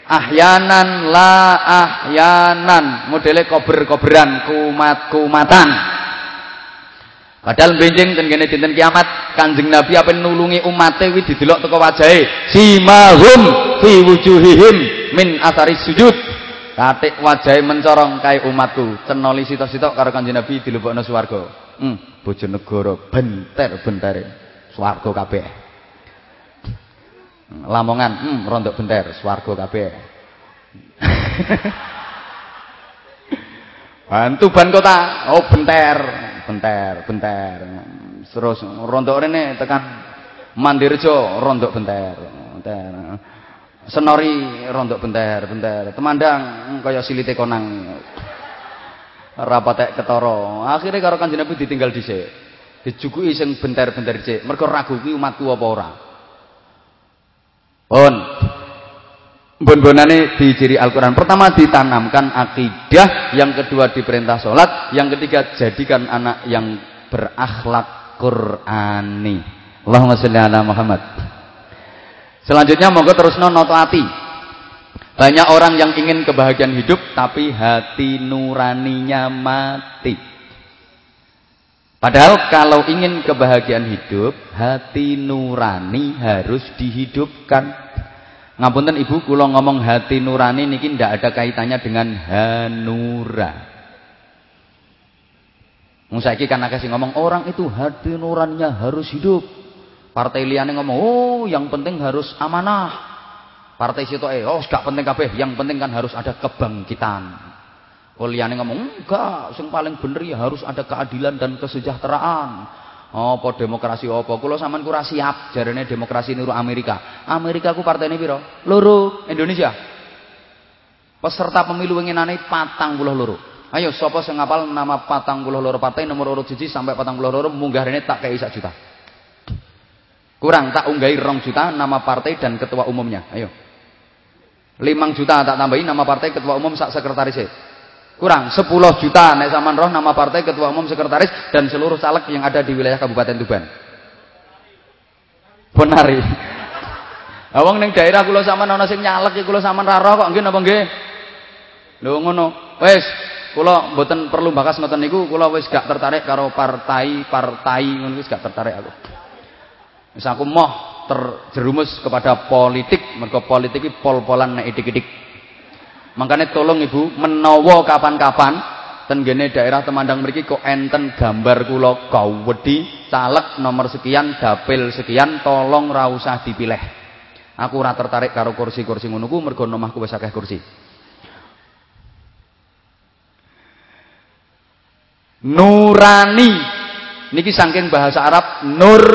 Ahyanan la ahyanan, modele kober-koberan, kumat-kumatan. Padahal benjing ten kene dinten kiamat Kanjeng Nabi apa nulungi umatnya kuwi didelok teko wajahe simahum fi wujuhihim min asari sujud. Katik wajahe mencorong kae umatku. Cenoli sitok-sitok karo Kanjeng Nabi dilebokno swarga. Hmm, bojonegoro benter-bentere swarga kabeh. Lamongan, hmm, rondok benter swarga kabeh. Bantu ban kota, oh benter benter, benter. Terus rondok rene tekan Mandirjo rondok benter, benter. Senori rondok benter, benter. Temandang kaya silite konang. Rapatek ketara. Akhire karo Kanjeng Nabi ditinggal dhisik. Dijukuki sing benter-benter dhisik. Mergo ragu kuwi umatku apa ora. Pun bon-bonane diciri Al-Quran. Pertama ditanamkan akidah yang kedua diperintah sholat yang ketiga jadikan anak yang berakhlak Qurani. Allahumma sholli ala Muhammad. Selanjutnya monggo terus noto hati banyak orang yang ingin kebahagiaan hidup tapi hati nuraninya mati. Padahal kalau ingin kebahagiaan hidup hati nurani harus dihidupkan Ngapunten Ibu, kula ngomong hati nurani niki ndak ada kaitannya dengan hanura. Wong saiki kan akeh sing ngomong orang itu hati nuraninya harus hidup. Partai liane ngomong, "Oh, yang penting harus amanah." Partai situ eh, "Oh, gak penting kabeh, yang penting kan harus ada kebangkitan." Kalau liyane ngomong, enggak, yang paling bener ya harus ada keadilan dan kesejahteraan. Apa demokrasi apa? Kula sampean ku siap jarene demokrasi niru Amerika. Amerika ku partene piro? Loro. Indonesia. Peserta pemilu winginane patang puluh loro. Ayo sapa sing ngapal nama patang puluh loro partai nomor urut siji sampai patang puluh loro munggah rene tak kei sak juta. Kurang tak unggahi rong juta nama partai dan ketua umumnya. Ayo. Limang juta tak tambahi nama partai ketua umum sak sekretarisnya kurang 10 juta. Nek sampean roh nama partai ketua umum sekretaris dan seluruh caleg yang ada di wilayah Kabupaten Tuban. Benari awang neng daerah kula sampean ana sing nyalek ya kula sampean ra roh kok. Nggih napa nggih? Lho ngono. Wis kula mboten perlu bakas ngoten niku. Kula wis gak tertarik karo partai-partai ngono wis gak tertarik aku. Wis aku moh terjerumus kepada politik. Mergo politik pol-polan nek idik-idik Makanya tolong Ibu menawa kapan-kapan ten gene daerah Temandang mriki kok enten gambar kula wedi caleg nomor sekian dapil sekian tolong ra usah dipilih. Aku ora tertarik karo kursi-kursi ngono ku mergo omahku wis akeh kursi. Nurani niki saking bahasa Arab nur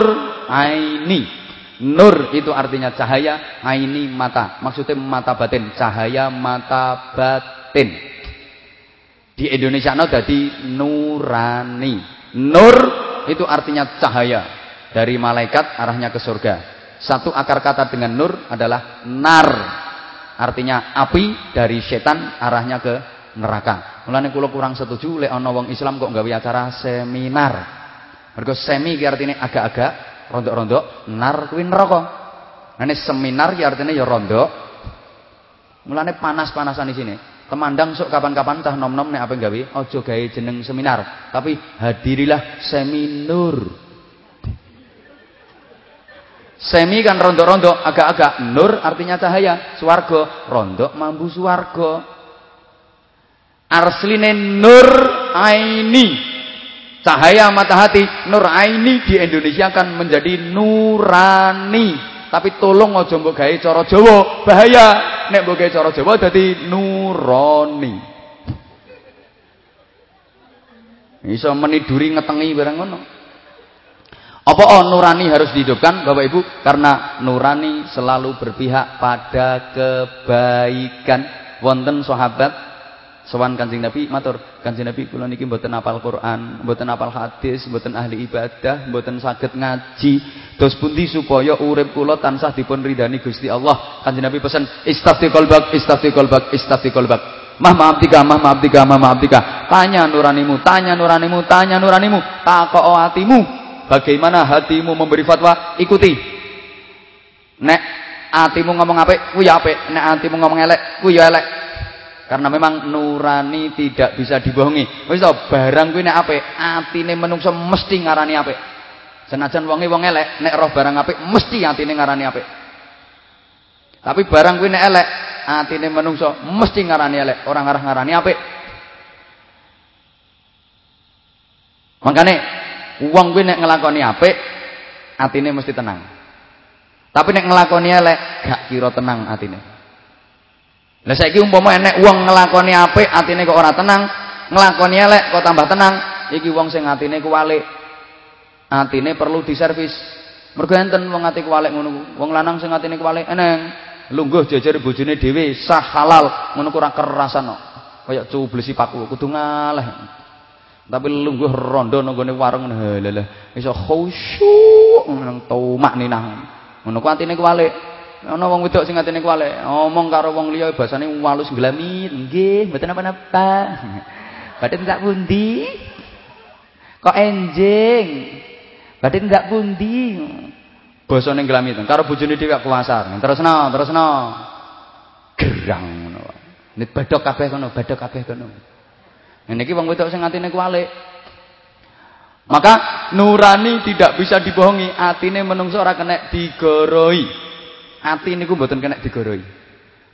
aini Nur itu artinya cahaya, aini mata. Maksudnya mata batin, cahaya mata batin. Di Indonesia no jadi nurani. Nur itu artinya cahaya. Dari malaikat arahnya ke surga. Satu akar kata dengan nur adalah nar. Artinya api dari setan arahnya ke neraka. Mulane kula kurang setuju lek ana wong Islam kok gawe acara seminar. Mergo semi ki artine agak-agak rondok-rondok nar kuwi neraka. Ini seminar ya artinya ya rondok. Mulane panas-panasan di sini. Temandang sok kapan-kapan tah nom-nom nek apa gawe aja gawe jeneng seminar. Tapi hadirilah seminur. Semi kan rondok-rondok, agak-agak nur artinya cahaya, swarga, rondok mambu swarga. Arsline nur aini Cahaya mata hati nur aini di Indonesia akan menjadi nurani. Tapi tolong aja mbok gawe cara Jawa, bahaya. Nek mbok gawe cara Jawa dadi nurani. Iso meniduri ngetengi barang ngono. Apa oh, nurani harus dihidupkan Bapak Ibu? Karena nurani selalu berpihak pada kebaikan. Wonten sahabat Sowan Kanjeng Nabi matur, Kanjeng Nabi kula niki mboten apal Quran, mboten apal hadis, mboten ahli ibadah, mboten saged ngaji. Dos pundi supaya urip kula tansah dipun ridani Gusti Allah. Kanjeng Nabi pesen, "Istafti qalbak, istafti qalbak, istafti qalbak." Mah maaf tiga, mah maaf tiga, mah maaf tiga. Tanya nuranimu, tanya nuranimu, tanya nuranimu, takok hatimu. Bagaimana hatimu memberi fatwa? Ikuti. Nek hatimu ngomong apik, kuwi apik. Nek hatimu ngomong elek, kuwi elek. Karena memang nurani tidak bisa dibohongi. Wis barang kuwi nek apik, atine menungso mesti ngarani apik. Senajan wonge wong elek, nek roh barang apik mesti atine ngarani apik. Tapi barang kuwi nek elek, atine menungso mesti ngarani elek, orang arah ngarani apik. Makane wong kuwi nek nglakoni apik, atine mesti tenang. Tapi nek nglakoni elek, gak kira tenang atine. Lah saiki umpama enek wong nglakoni apik atine kok ora tenang, nglakoni elek kok tambah tenang, iki wong sing atine kuwalik. Atine perlu diservis. Mergo enten wong ati kuwalik ngono Wong lanang sing atine kuwalik eneng, lungguh jajar bojone dhewe sah halal, ngono ora kerasan kok. Kaya cublesi paku kudu ngaleh. Tapi lungguh rondo nang gone warung lha lha iso khusyuk nang tumak ninah. Ngono atine kuwalik. Ana wong wedok sing atine kuwale ngomong karo wong liya basane walus glamit nggih mboten apa-apa badhe ndak pundi? Kok enjing? Badhe ndak pundi? Basane glamit karo bojone dhewe kuasar. Terusno terusno. Gerang ngono nit badhok kabeh kono badhok kabeh kono. Iki wong wedok sing atine kuwale maka nurani tidak bisa dibohongi atine menungso ora kena digoroi Ati niku mboten kena digoroi.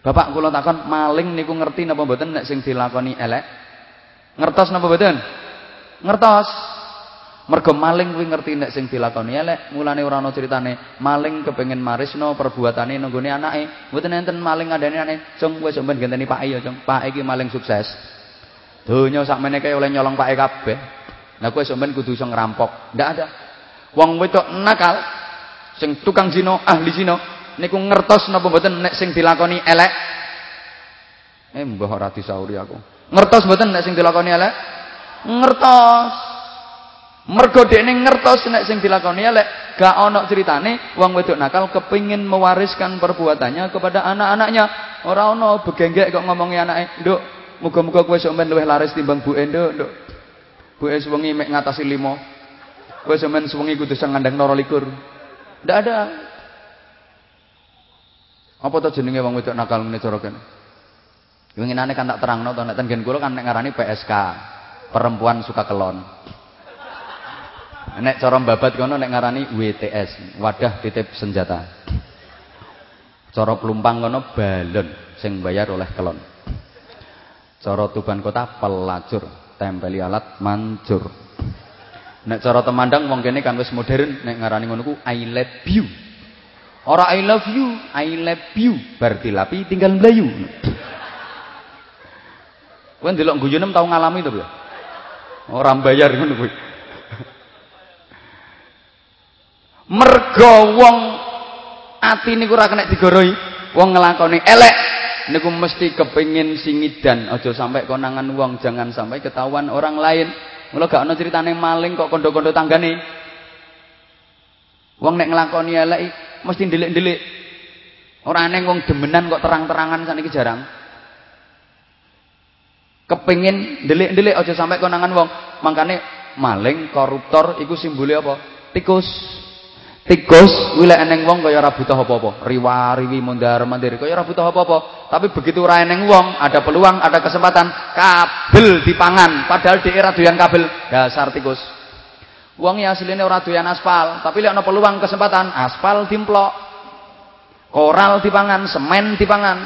Bapak kula takon maling niku ngerti napa mboten nek sing dilakoni elek? Ngertos napa mboten? Ngertos. Mergo maling kuwi ngerti nek sing dilakoni elek, mulane ora ana critane maling kepengin marisno perbuatane nenggone anake. Mboten enten maling ngandani anake, "Jong wis sampean genteni Pak ya, Jong. Pak iki maling sukses." Donya sakmene kae oleh nyolong pake kabeh. Lah kowe sampean kudu iso ngerampok. Ndak ada. Wong wedok nakal sing tukang zina, ahli zina niku ngertos napa mboten nek sing dilakoni elek? Eh mbah ora disauri aku. Ngertos mboten nek sing dilakoni elek? Ngertos. Mergo dekne ngertos nek sing dilakoni elek, gak ana ceritane wong wedok nakal kepingin mewariskan perbuatannya kepada anak-anaknya. Ora ana begenggek kok ngomongi anake, "Nduk, muga-muga kowe sampean luwih laris timbang buke, Nduk, Nduk." Buke suwengi mek ngatasi limo. Kowe sampean suwengi kudu sing ngandang loro likur. Ndak ada. Apa to jenenge wong wedok nakal ngene cara kene? Winginane kan tak terangno to nek ten kula kan nek ngarani PSK, perempuan suka kelon. Nek cara babat kono nek ngarani WTS, wadah titip senjata. Cara pelumpang kono balon sing bayar oleh kelon. Cara Tuban Kota pelacur, tempeli alat mancur. Nek cara temandang wong kene kan wis modern nek ngarani ngono ku I love you. Ora I love you, I love you. Bar dilapi tinggal mlayu. Kowe ndelok guyonem tau ngalami to, ya? Ora bayar ngono kuwi. Mergo wong ati niku ora kena digoroi, wong nglakoni elek niku mesti kepengin singidan, aja sampai konangan wong, jangan sampai ketahuan orang lain. Mula gak ana critane maling kok kondo-kondo tanggane. Wong nek nglakoni elek mesti ndelik-ndelik. Ora aneh wong demenan kok terang-terangan saniki jarang. Kepengin ndelik-ndelik aja sampai konangan wong. Mangkane maling, koruptor iku simbole apa? Tikus. Tikus kuwi lek eneng wong kaya ora butuh apa-apa. Riwa-riwi mondar-mandir kaya ora butuh apa-apa. Tapi begitu ora eneng wong, ada peluang, ada kesempatan, kabel dipangan. Padahal di era doyan kabel. Dasar tikus. Wong ya asline ora doyan aspal, tapi lek ana peluang kesempatan, aspal dimplok. Koral dipangan, semen dipangan.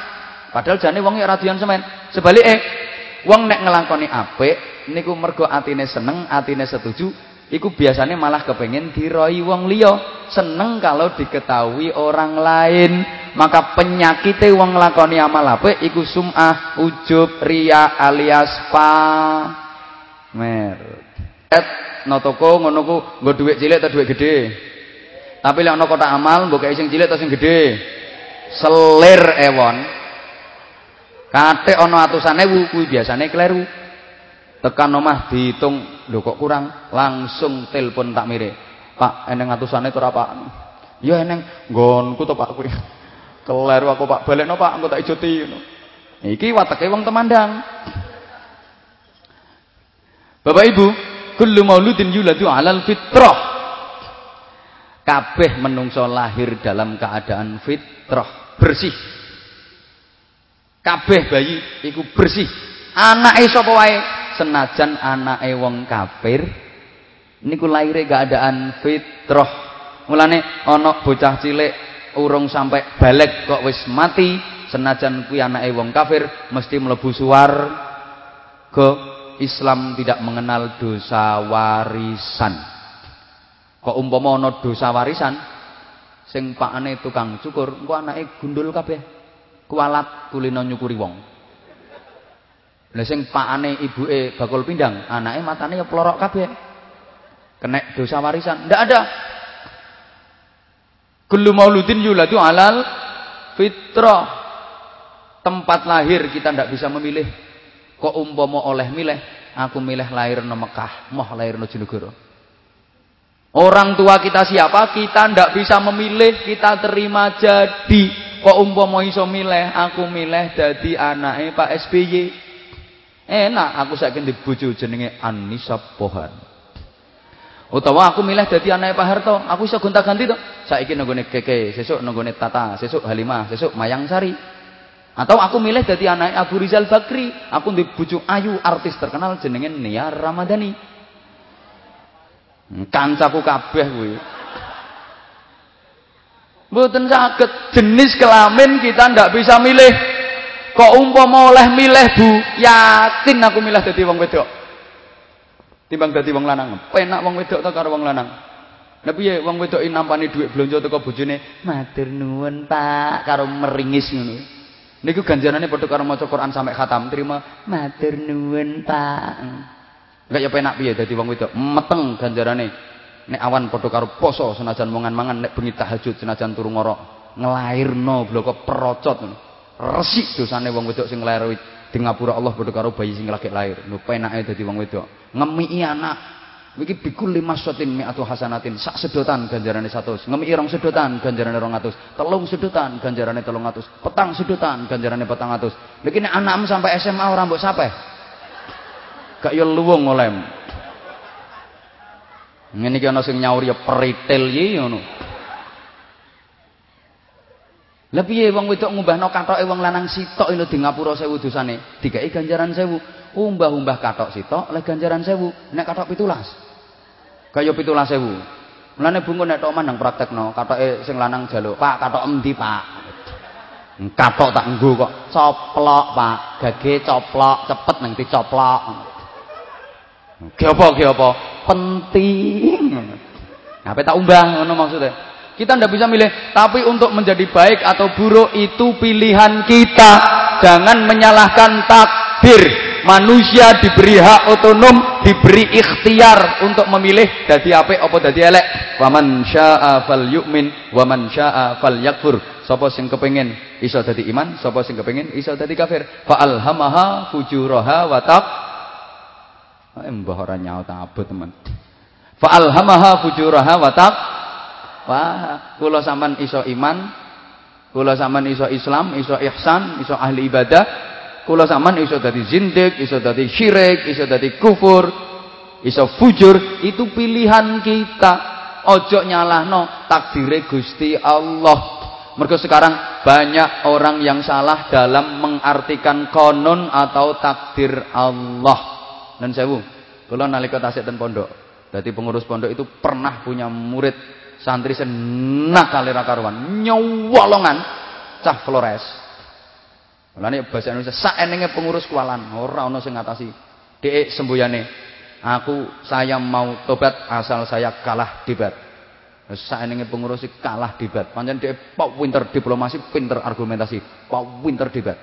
Padahal jane wong ya ora doyan semen. Sebalike Wong nek ngelangkoni apik niku mergo atine seneng, atine setuju, iku biasanya malah kepengen diroi wong liya. Seneng kalau diketahui orang lain. Maka penyakite wong nglakoni amal apik iku sum'ah, ujub, ria alias pamer. No toko ngono ku nggo dhuwit cilik atau dhuwit gede. Tapi lek ana kotak amal mbok sing cilik atau sing gede. Selir ewon. Kathik ana atusan ewu kuwi biasane kleru. Tekan omah dihitung, lho kok kurang, langsung telepon tak mire. Pak, eneng atusane ora, Pak? Ya eneng, nggonku to Pak kuwi. Kleru aku Pak, balekno Pak, engko tak ijoti ngono. Iki wateke wong temandang. Bapak Ibu, kullu mauludin yuladu 'alal fitrah. Kabeh menungso lahir dalam keadaan fitrah, bersih. Kabeh bayi iku bersih. Anake sapa wae? Senajan anake wong kafir niku lahire keadaan fitrah. Mulane ana bocah cilik urung sampai balik kok wis mati senajan kuwi anake wong kafir mesti mlebu ke Islam tidak mengenal dosa warisan kok umpama ana dosa warisan sing pakane tukang cukur engko anake gundul kabeh kualat kulino nyukuri wong. Lah sing pakane ibuke bakul pindang, anake matane ya plorok kabeh. Kena dosa warisan. Ndak ada. Kullu mauludin yuladu alal fitrah. Tempat lahir kita ndak bisa memilih. Kok umpama oleh milih, aku milih lahir no Mekah, moh lahir no Jonegoro. Orang tua kita siapa? Kita ndak bisa memilih, kita terima jadi. Kok umpama iso milih, aku milih dadi anake Pak SBY. Enak aku saiki di bojo jenenge Anissa Pohan. Utawa aku milih dadi anake Pak Harto, aku iso gonta-ganti to. Saiki nenggone Keke, sesuk nenggone Tata, sesuk Halimah, sesuk Mayang Sari. Atau aku milih dadi anake Abu Rizal Bakri, aku di bojo ayu artis terkenal jenenge Nia Ramadhani. Kancaku kabeh kuwi. Mboten saged jenis kelamin kita ndak bisa milih. Kok umpama oleh milih Bu, yakin aku milih dadi wong wedok. Timbang dadi wong lanang. Penak wong wedok to karo wong lanang. Lah piye wong wedok nampani dhuwit blonjo teko bojone, "Matur nuwun, Pak," karo meringis ngono. Niku ganjarane padha karo maca Quran sampai khatam, terima matur nuwun, Pak. Enggak ya penak piye dadi wong wedok. Meteng ganjarane. Nek awan padha karo poso senajan mangan-mangan nek bengi tahajud senajan turu ngorok. Nglairno bloko perocot. Resik dosane wong wedok sing nglair di ngapura Allah padha karo bayi sing lagi lahir. Lho penake dadi wong wedok. Ngemiki anak. Iki bikul lima sotin mi'atu hasanatin. Sak sedotan ganjarane 100. Ngemiki rong sedotan ganjarane 200. Telung sedotan ganjarane 300. Petang sedotan ganjarane 400. Lha nek anakmu sampai SMA ora mbok sapeh. Gak yo luwung oleh. Ngene iki ana sing nyauri ya peritel iki ngono. Lah piye wong wedok ngumbahno kathoke wong lanang sitok lho di ngapura sewu dosane. Dikai ganjaran sewu. Umbah-umbah kathok sitok oleh ganjaran sewu. Nek kathok pitulas. Kaya sewu. Mulane bungu nek tok mandang praktekno kathoke sing lanang jaluk, "Pak, kathok endi, Pak?" Kathok tak nggo kok. Coplok, Pak. Gage coplok, cepet nang dicoplok. Ki apa ki apa? Penting. Nah, tak umbah ngono maksudnya. Kita tidak bisa milih. Tapi untuk menjadi baik atau buruk itu pilihan kita. Jangan menyalahkan takdir. Manusia diberi hak otonom, diberi ikhtiar untuk memilih dadi apik apa dadi elek. Waman syaa'a falyu'min, waman syaa'a falyakfur. Sapa sing kepengin iso dadi iman, sapa sing kepengin iso dadi kafir. Fa alhamaha fujuraha wa taq Eh, mbah ora nyaut abot teman. Fa alhamaha fujuraha wa taq Wah, kula sampean iso iman, kula sampean iso Islam, iso ihsan, iso ahli ibadah, kula sampean iso dadi zindik, iso dadi syirik, iso dadi kufur, iso fujur, itu pilihan kita. Ojo nyalahno takdire Gusti Allah. Mergo sekarang banyak orang yang salah dalam mengartikan konon atau takdir Allah. Dan sewu, kula nalika tasik ten pondok. Dadi pengurus pondok itu pernah punya murid santri senakal ra karuan nyowolongan cah Flores Mulane bahasa Indonesia saenenge pengurus kualan ora ana sing ngatasi. Dhek sembuyane aku saya mau tobat asal saya kalah debat. Saenenge pengurus kalah debat. Pancen dhek pok winter diplomasi pinter argumentasi. Pok winter debat.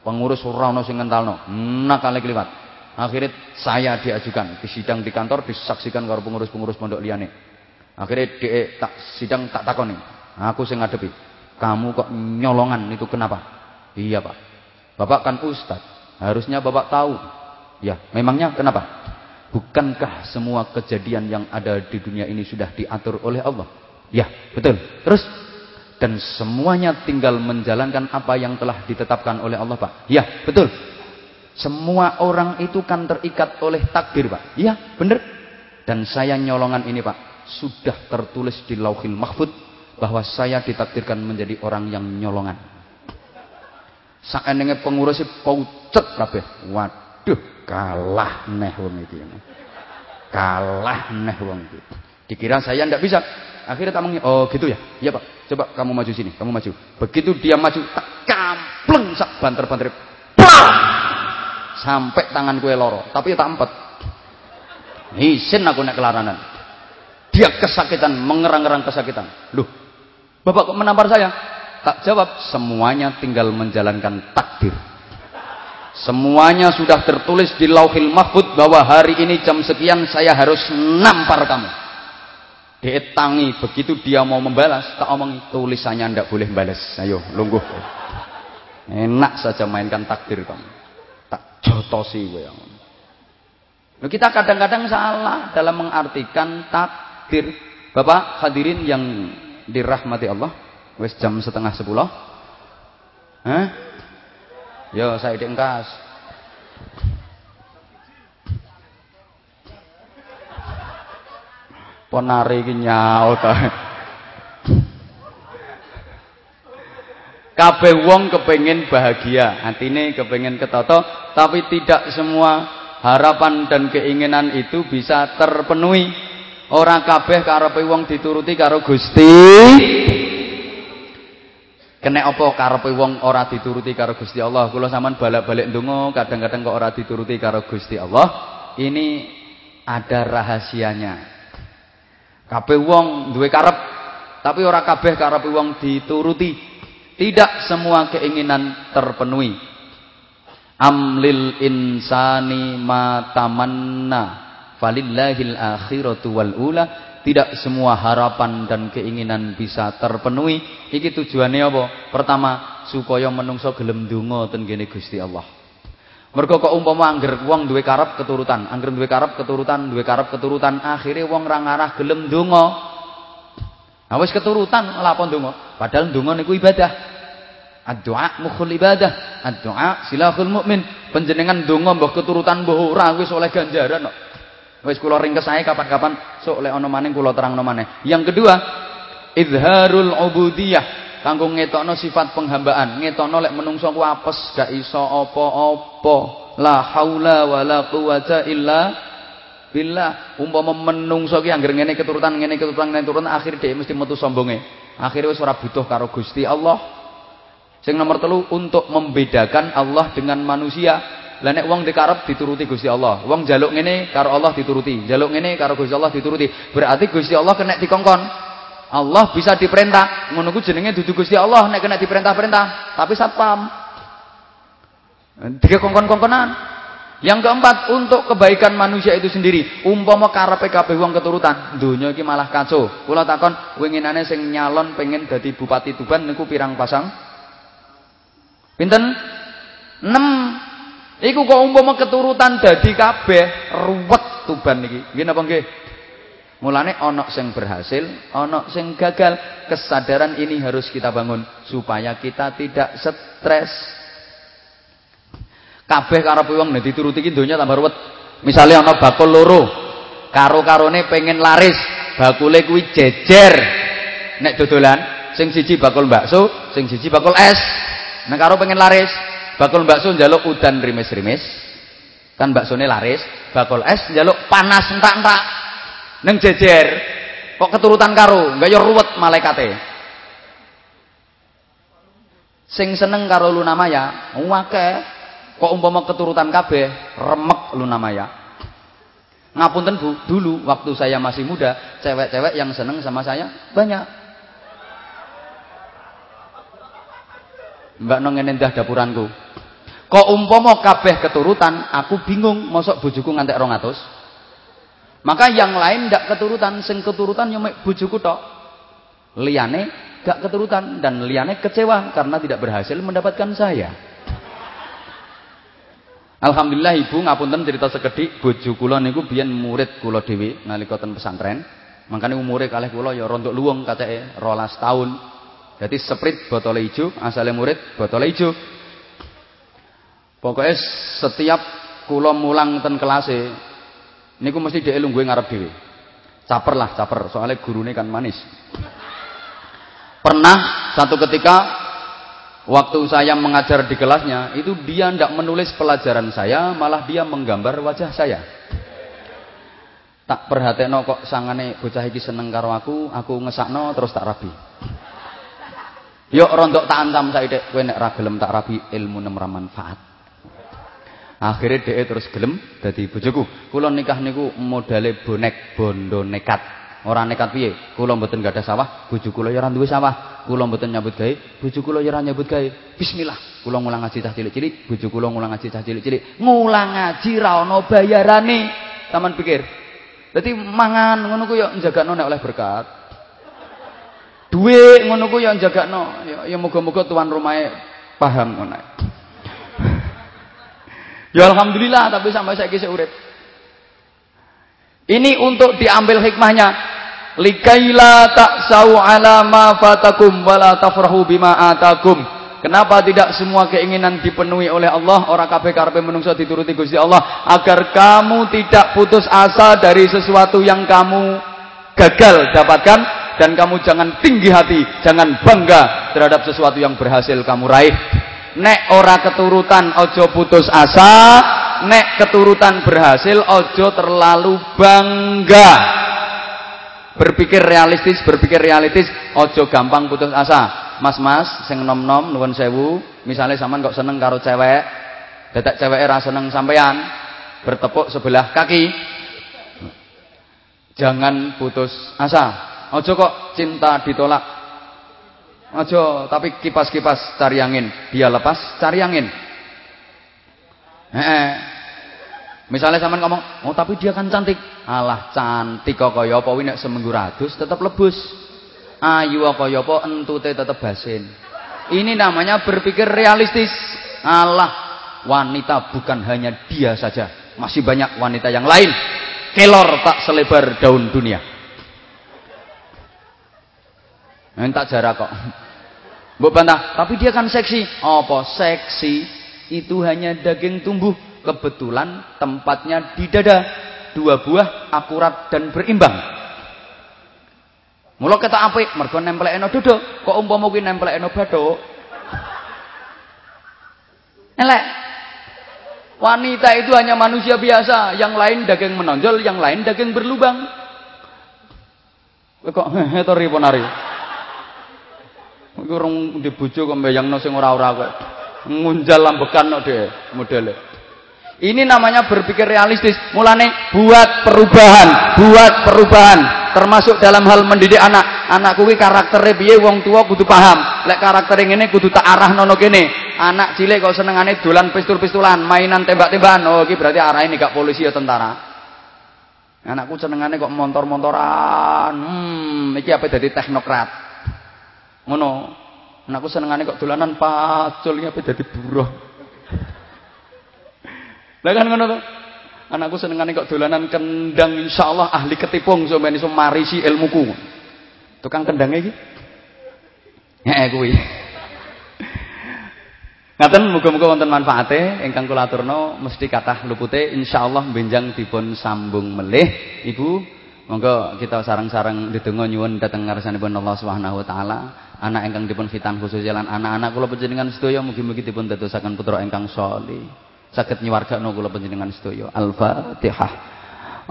Pengurus ora ana sing ngentalno. Nakale kliwat. Akhirnya saya diajukan di sidang di kantor disaksikan karo pengurus-pengurus pondok liyane. Akhirnya dia tak sidang tak takoni. Aku sing ngadepi. Kamu kok nyolongan? Itu kenapa? Iya, Pak. Bapak kan ustad. Harusnya Bapak tahu. Ya, memangnya kenapa? Bukankah semua kejadian yang ada di dunia ini sudah diatur oleh Allah? Ya, betul. Terus dan semuanya tinggal menjalankan apa yang telah ditetapkan oleh Allah, Pak. Ya, betul. Semua orang itu kan terikat oleh takdir, Pak. Iya, benar. Dan saya nyolongan ini, Pak sudah tertulis di lauhil mahfud bahwa saya ditakdirkan menjadi orang yang nyolongan. Saenenge pengurus paucet kabeh. Waduh, kalah neh wong iki. Kalah neh wong iki. Dikira saya ndak bisa. Akhirnya tak mengi, oh gitu ya. Iya Pak, coba kamu maju sini, kamu maju. Begitu dia maju, tak kampleng sak banter-banter. Sampai tangan gue loro, tapi tak empet. Isin aku naik kelaranan. Dia kesakitan, mengerang-erang kesakitan. Loh, Bapak kok menampar saya? Tak jawab, semuanya tinggal menjalankan takdir. Semuanya sudah tertulis di lauhil mahfud bahwa hari ini jam sekian saya harus nampar kamu. Dietangi, begitu dia mau membalas, tak omong tulisannya ndak boleh balas. Ayo, lungguh. Enak saja mainkan takdir kamu. Tak jotosi gue yang. Kita kadang-kadang salah dalam mengartikan takdir. Bapak hadirin yang dirahmati Allah. Wes jam setengah sepuluh. Hah? Yo saya diengkas. Ponari iki nyaut. Kabeh wong kepengin bahagia, atine kepengin ketoto, tapi tidak semua harapan dan keinginan itu bisa terpenuhi. Orang kabeh karepe wong dituruti karo Gusti. Kena apa karepe wong ora dituruti karo Gusti Allah? Kula sampean balik-balik ndonga, kadang-kadang kok ora dituruti karo Gusti Allah. Ini ada rahasianya. Kabeh wong duwe karep, tapi ora kabeh karepe wong dituruti. Tidak semua keinginan terpenuhi. Amlil insani ma tamanna falillahil akhiratu wal ula. Tidak semua harapan dan keinginan bisa terpenuhi. Iki tujuannya apa? Pertama, supaya menungso gelem donga ten Gusti Allah. Mergo kok umpama angger wong duwe karep keturutan, angger duwe karep keturutan, duwe karep keturutan, akhirnya wong ra ngarah gelem donga. Nah wis keturutan lapon donga, padahal donga niku ibadah. Ad-du'a mukhul ibadah, ad-du'a silahul mukmin. Panjenengan donga mbah keturutan mbah ora wis oleh ganjaran kok. Wis kula ringkes ae kapan-kapan sok lek ana maning kula terangno maneh. Yang kedua, izharul ubudiyah. Kanggo ngetokno sifat penghambaan, ngetokno lek menungso ku apes gak iso apa-apa. La haula wala quwata illa billah umpama menungso ki anggere ngene keturutan ngene keturutan ngene keturutan akhir dhek mesti metu sombonge akhirnya wis ora butuh karo Gusti Allah sing nomor telu untuk membedakan Allah dengan manusia lah nek wong dikarep dituruti Gusti Allah wong jaluk ngene karo Allah dituruti jaluk ngene karo Gusti Allah dituruti berarti Gusti Allah kena dikongkon Allah bisa diperintah ngono ku jenenge dudu Gusti Allah nek kena diperintah-perintah tapi satpam tiga kongkon-kongkonan yang keempat, untuk kebaikan manusia itu sendiri. Umpama karepe kabeh wong keturutan, donya iki malah kacau. Kula takon, winginane sing nyalon pengen dadi bupati Tuban niku pirang pasang? Pinten? 6. Iku kok umpama keturutan dadi kabeh ruwet Tuban niki. Nggih napa nggih? Mulane ana sing berhasil, ana sing gagal. Kesadaran ini harus kita bangun supaya kita tidak stres. Kabeh karepe wong nek dituruti iki donya tambah ruwet. Misale ana bakul loro, karo-karone pengen laris, bakule kuwi jejer. Nek dodolan, sing siji bakul bakso, sing siji bakul es. Nek karo pengen laris, bakul bakso njaluk udan rimis-rimis. Kan baksone laris, bakul es njaluk panas entak-entak. Neng jejer. Kok keturutan karo, enggak ya ruwet malaikate. Sing seneng karo Luna Maya, akeh. Kok umpama keturutan kabeh remek lu namanya. Ngapunten Bu, dulu waktu saya masih muda, cewek-cewek yang seneng sama saya banyak. Mbak nong endah dapuranku. Kok umpama kabeh keturutan, aku bingung mosok bojoku ngantek 200. Maka yang lain ndak keturutan, sing keturutan yo bojoku tok. Liyane gak keturutan dan liane kecewa karena tidak berhasil mendapatkan saya. Alhamdulillah ibu ngapunten cerita sekedik bojo kula niku biyen murid kula dhewe nalika ten pesantren. Makane umure kalih kula ya rontok luwung kateke 12 tahun. Jadi seprit botol ijo, asale murid botol ijo. Pokoknya setiap kula mulang ten kelase niku mesti dhek lungguhe ngarep dhewe. Caper lah, caper. Soalnya gurune kan manis. Pernah satu ketika Waktu saya mengajar di kelasnya, itu dia tidak menulis pelajaran saya, malah dia menggambar wajah saya. Tak perhatekno kok sangane bocah iki seneng karo aku, aku ngesakno terus tak rabi. Yuk rontok tak ancam saiki kowe nek ra gelem tak rabi ilmu nemra manfaat. Akhirnya dia terus gelem dadi bojoku. Kula nikah niku modale bonek bondo nekat. Orang nekat piye? Kula mboten gadah sawah, bojo kula ya sawah. Kula mboten nyambut gawe, bojo kula ya gawe. Bismillah, kula ngulang ngaji cah cilik-cilik, bojo kula ngulang ngaji cah cilik-cilik. Ngulang ngaji ra ono bayarane. Taman pikir. Dadi mangan ngono ku ya njagakno oleh berkat. Duwe ngono ku ya njagakno. Ya, ya muga-muga tuan rumahe paham ngono. Ya alhamdulillah tapi sampai saya kisah urip. Ini untuk diambil hikmahnya. Likaila taksau ala ma fatakum wala tafrahu bima atakum. Kenapa tidak semua keinginan dipenuhi oleh Allah? Orang kabeh karepe menungso dituruti Gusti Allah. Agar kamu tidak putus asa dari sesuatu yang kamu gagal dapatkan dan kamu jangan tinggi hati jangan bangga terhadap sesuatu yang berhasil kamu raih nek ora keturutan ojo putus asa nek keturutan berhasil ojo terlalu bangga. Berpikir realistis berpikir realistis ojo gampang putus asa. Mas-mas sing nom-nom nuwun sewu misalnya sampean kok seneng karo cewek dadak cewek era seneng sampean bertepuk sebelah kaki. Jangan putus asa. Ojo kok cinta ditolak Aja, tapi kipas-kipas cari angin, dia lepas cari angin. Heeh. Misalnya sampean ngomong, "Oh, tapi dia kan cantik." Alah, cantik kok kaya apa nek seminggu radus tetap lebus. Ayu kaya apa entute tetap basin. Ini namanya berpikir realistis. Allah, wanita bukan hanya dia saja, masih banyak wanita yang lain. Kelor tak selebar daun dunia. Entak jarak kok. Mbok bantah, tapi dia kan seksi. Apa seksi? Itu hanya daging tumbuh. Kebetulan tempatnya di dada. Dua buah akurat dan berimbang. Mula kata apik mergo nempelekno dodo, kok umpama kuwi nempelekno bathuk. Elek. Wanita itu hanya manusia biasa, yang lain daging menonjol, yang lain daging berlubang. Kok hehe to riponari. Iku urung di bojo kok mbayangno sing ora-ora kok. Ngunjal lambekan kok modele. Ini namanya berpikir realistis. Mulane buat perubahan, buat perubahan. Termasuk dalam hal mendidik anak. Anak kuwi karaktere piye wong tua kudu paham. Lek karakter ngene kudu tak arah nono kene. Anak cilik kok senengane dolan pistol-pistolan mainan tembak-tembakan. Oh iki berarti ini gak polisi ya tentara. Anakku senengane kok motor-motoran hmm iki apa jadi teknokrat ngono. Anakku senengane kok dolanan pacul apa jadi buruh? Lah kan ngono tuh Anakku senengane kok dolanan kendang insyaallah ahli ketipung sampeyan iso marisi ilmuku. Tukang kendangnya iki. Heeh kuwi. Ngaten muga-muga wonten manfaate. Ingkang kula aturna mesti kathah lupute. Insyaallah benjang dipun sambung melih. Ibu monggo kita sarang-sarang ndedonga nyuwun dhateng ngarsanipun Allah Subhanahu wa taala anak ingkang dipun fitan khusus jalan anak-anak kula panjenengan sedaya mugi-mugi dipun dadosaken putra ingkang sholih saged nyuwargakno kula panjenengan sedaya. Al-Fatihah.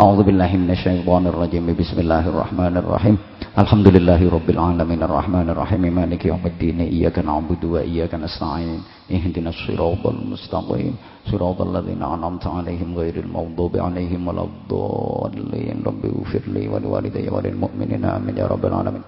أعوذ بالله من الشيطان الرجيم بسم الله الرحمن الرحيم الحمد لله رب العالمين الرحمن الرحيم مالك يوم الدين إياك نعبد وإياك نستعين اهدنا الصراط المستقيم صراط الذين أنعمت عليهم غير المغضوب عليهم ولا الضالين رب اغفر لي ولوالدي وللمؤمنين آمين يا رب العالمين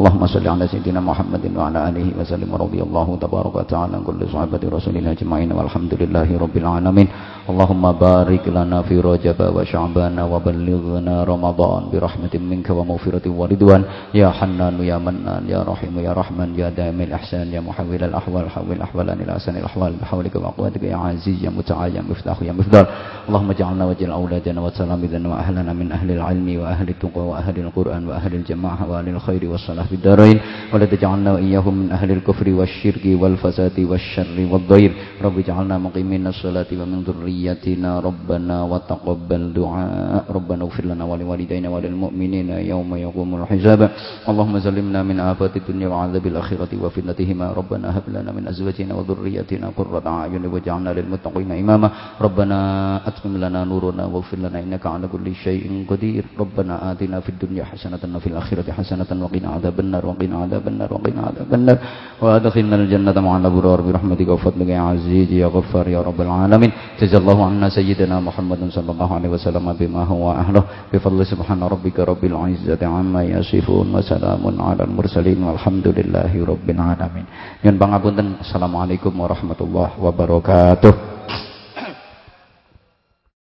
اللهم صل على سيدنا محمد وعلى آله وسلم رضي الله تبارك وتعالى عن كل صحابة رسول الله أجمعين والحمد لله رب العالمين. اللهم بارك لنا في رجب وشعبان وبلغنا رمضان برحمة منك ومغفرة ورضوان يا حنان يا منان يا رحيم يا رحمن يا دائم الإحسان يا محول الأحوال حول الأحوال إلى أحسن الأحوال. بحولك وقوتك يا عزيز يا متعال يا مفتاح يا مفضل. اللهم اجعلنا وجل أولادنا وتلامذنا وأهلنا من أهل العلم وأهل التقوى وأهل القرآن وأهل الجماعة وأهل الخير والصلاة. في الدارين. ولا تجعلنا وإياهم من أهل الكفر والشرك والفساد والشر والضير. رب اجعلنا مقيمين الصلاة ومن ذريتنا ربنا وتقبل دعاء. ربنا اغفر لنا ولوالدينا وللمؤمنين يوم يقوم الحساب. اللهم سلمنا من آفات الدنيا وعذاب الآخرة وفتنتهما. ربنا هب لنا من أزواجنا وذريتنا قرة أعين واجعلنا للمتقين إماما. ربنا أتمم لنا نورنا واغفر لنا إنك على كل شيء قدير. ربنا آتنا في الدنيا حسنة وفي الآخرة حسنة وقنا عذاب النار وقنا عذاب النار وقنا عذاب النار وأدخلنا الجنة مع الأبرار برحمتك وفضلك يا عزيز يا غفار يا رب العالمين جزا الله عنا سيدنا محمد صلى الله عليه وسلم بما هو أهله بفضل سبحان ربك رب العزة عما يصفون وسلام على المرسلين والحمد لله رب العالمين Nyun pangapunten Assalamualaikum warahmatullahi wabarakatuh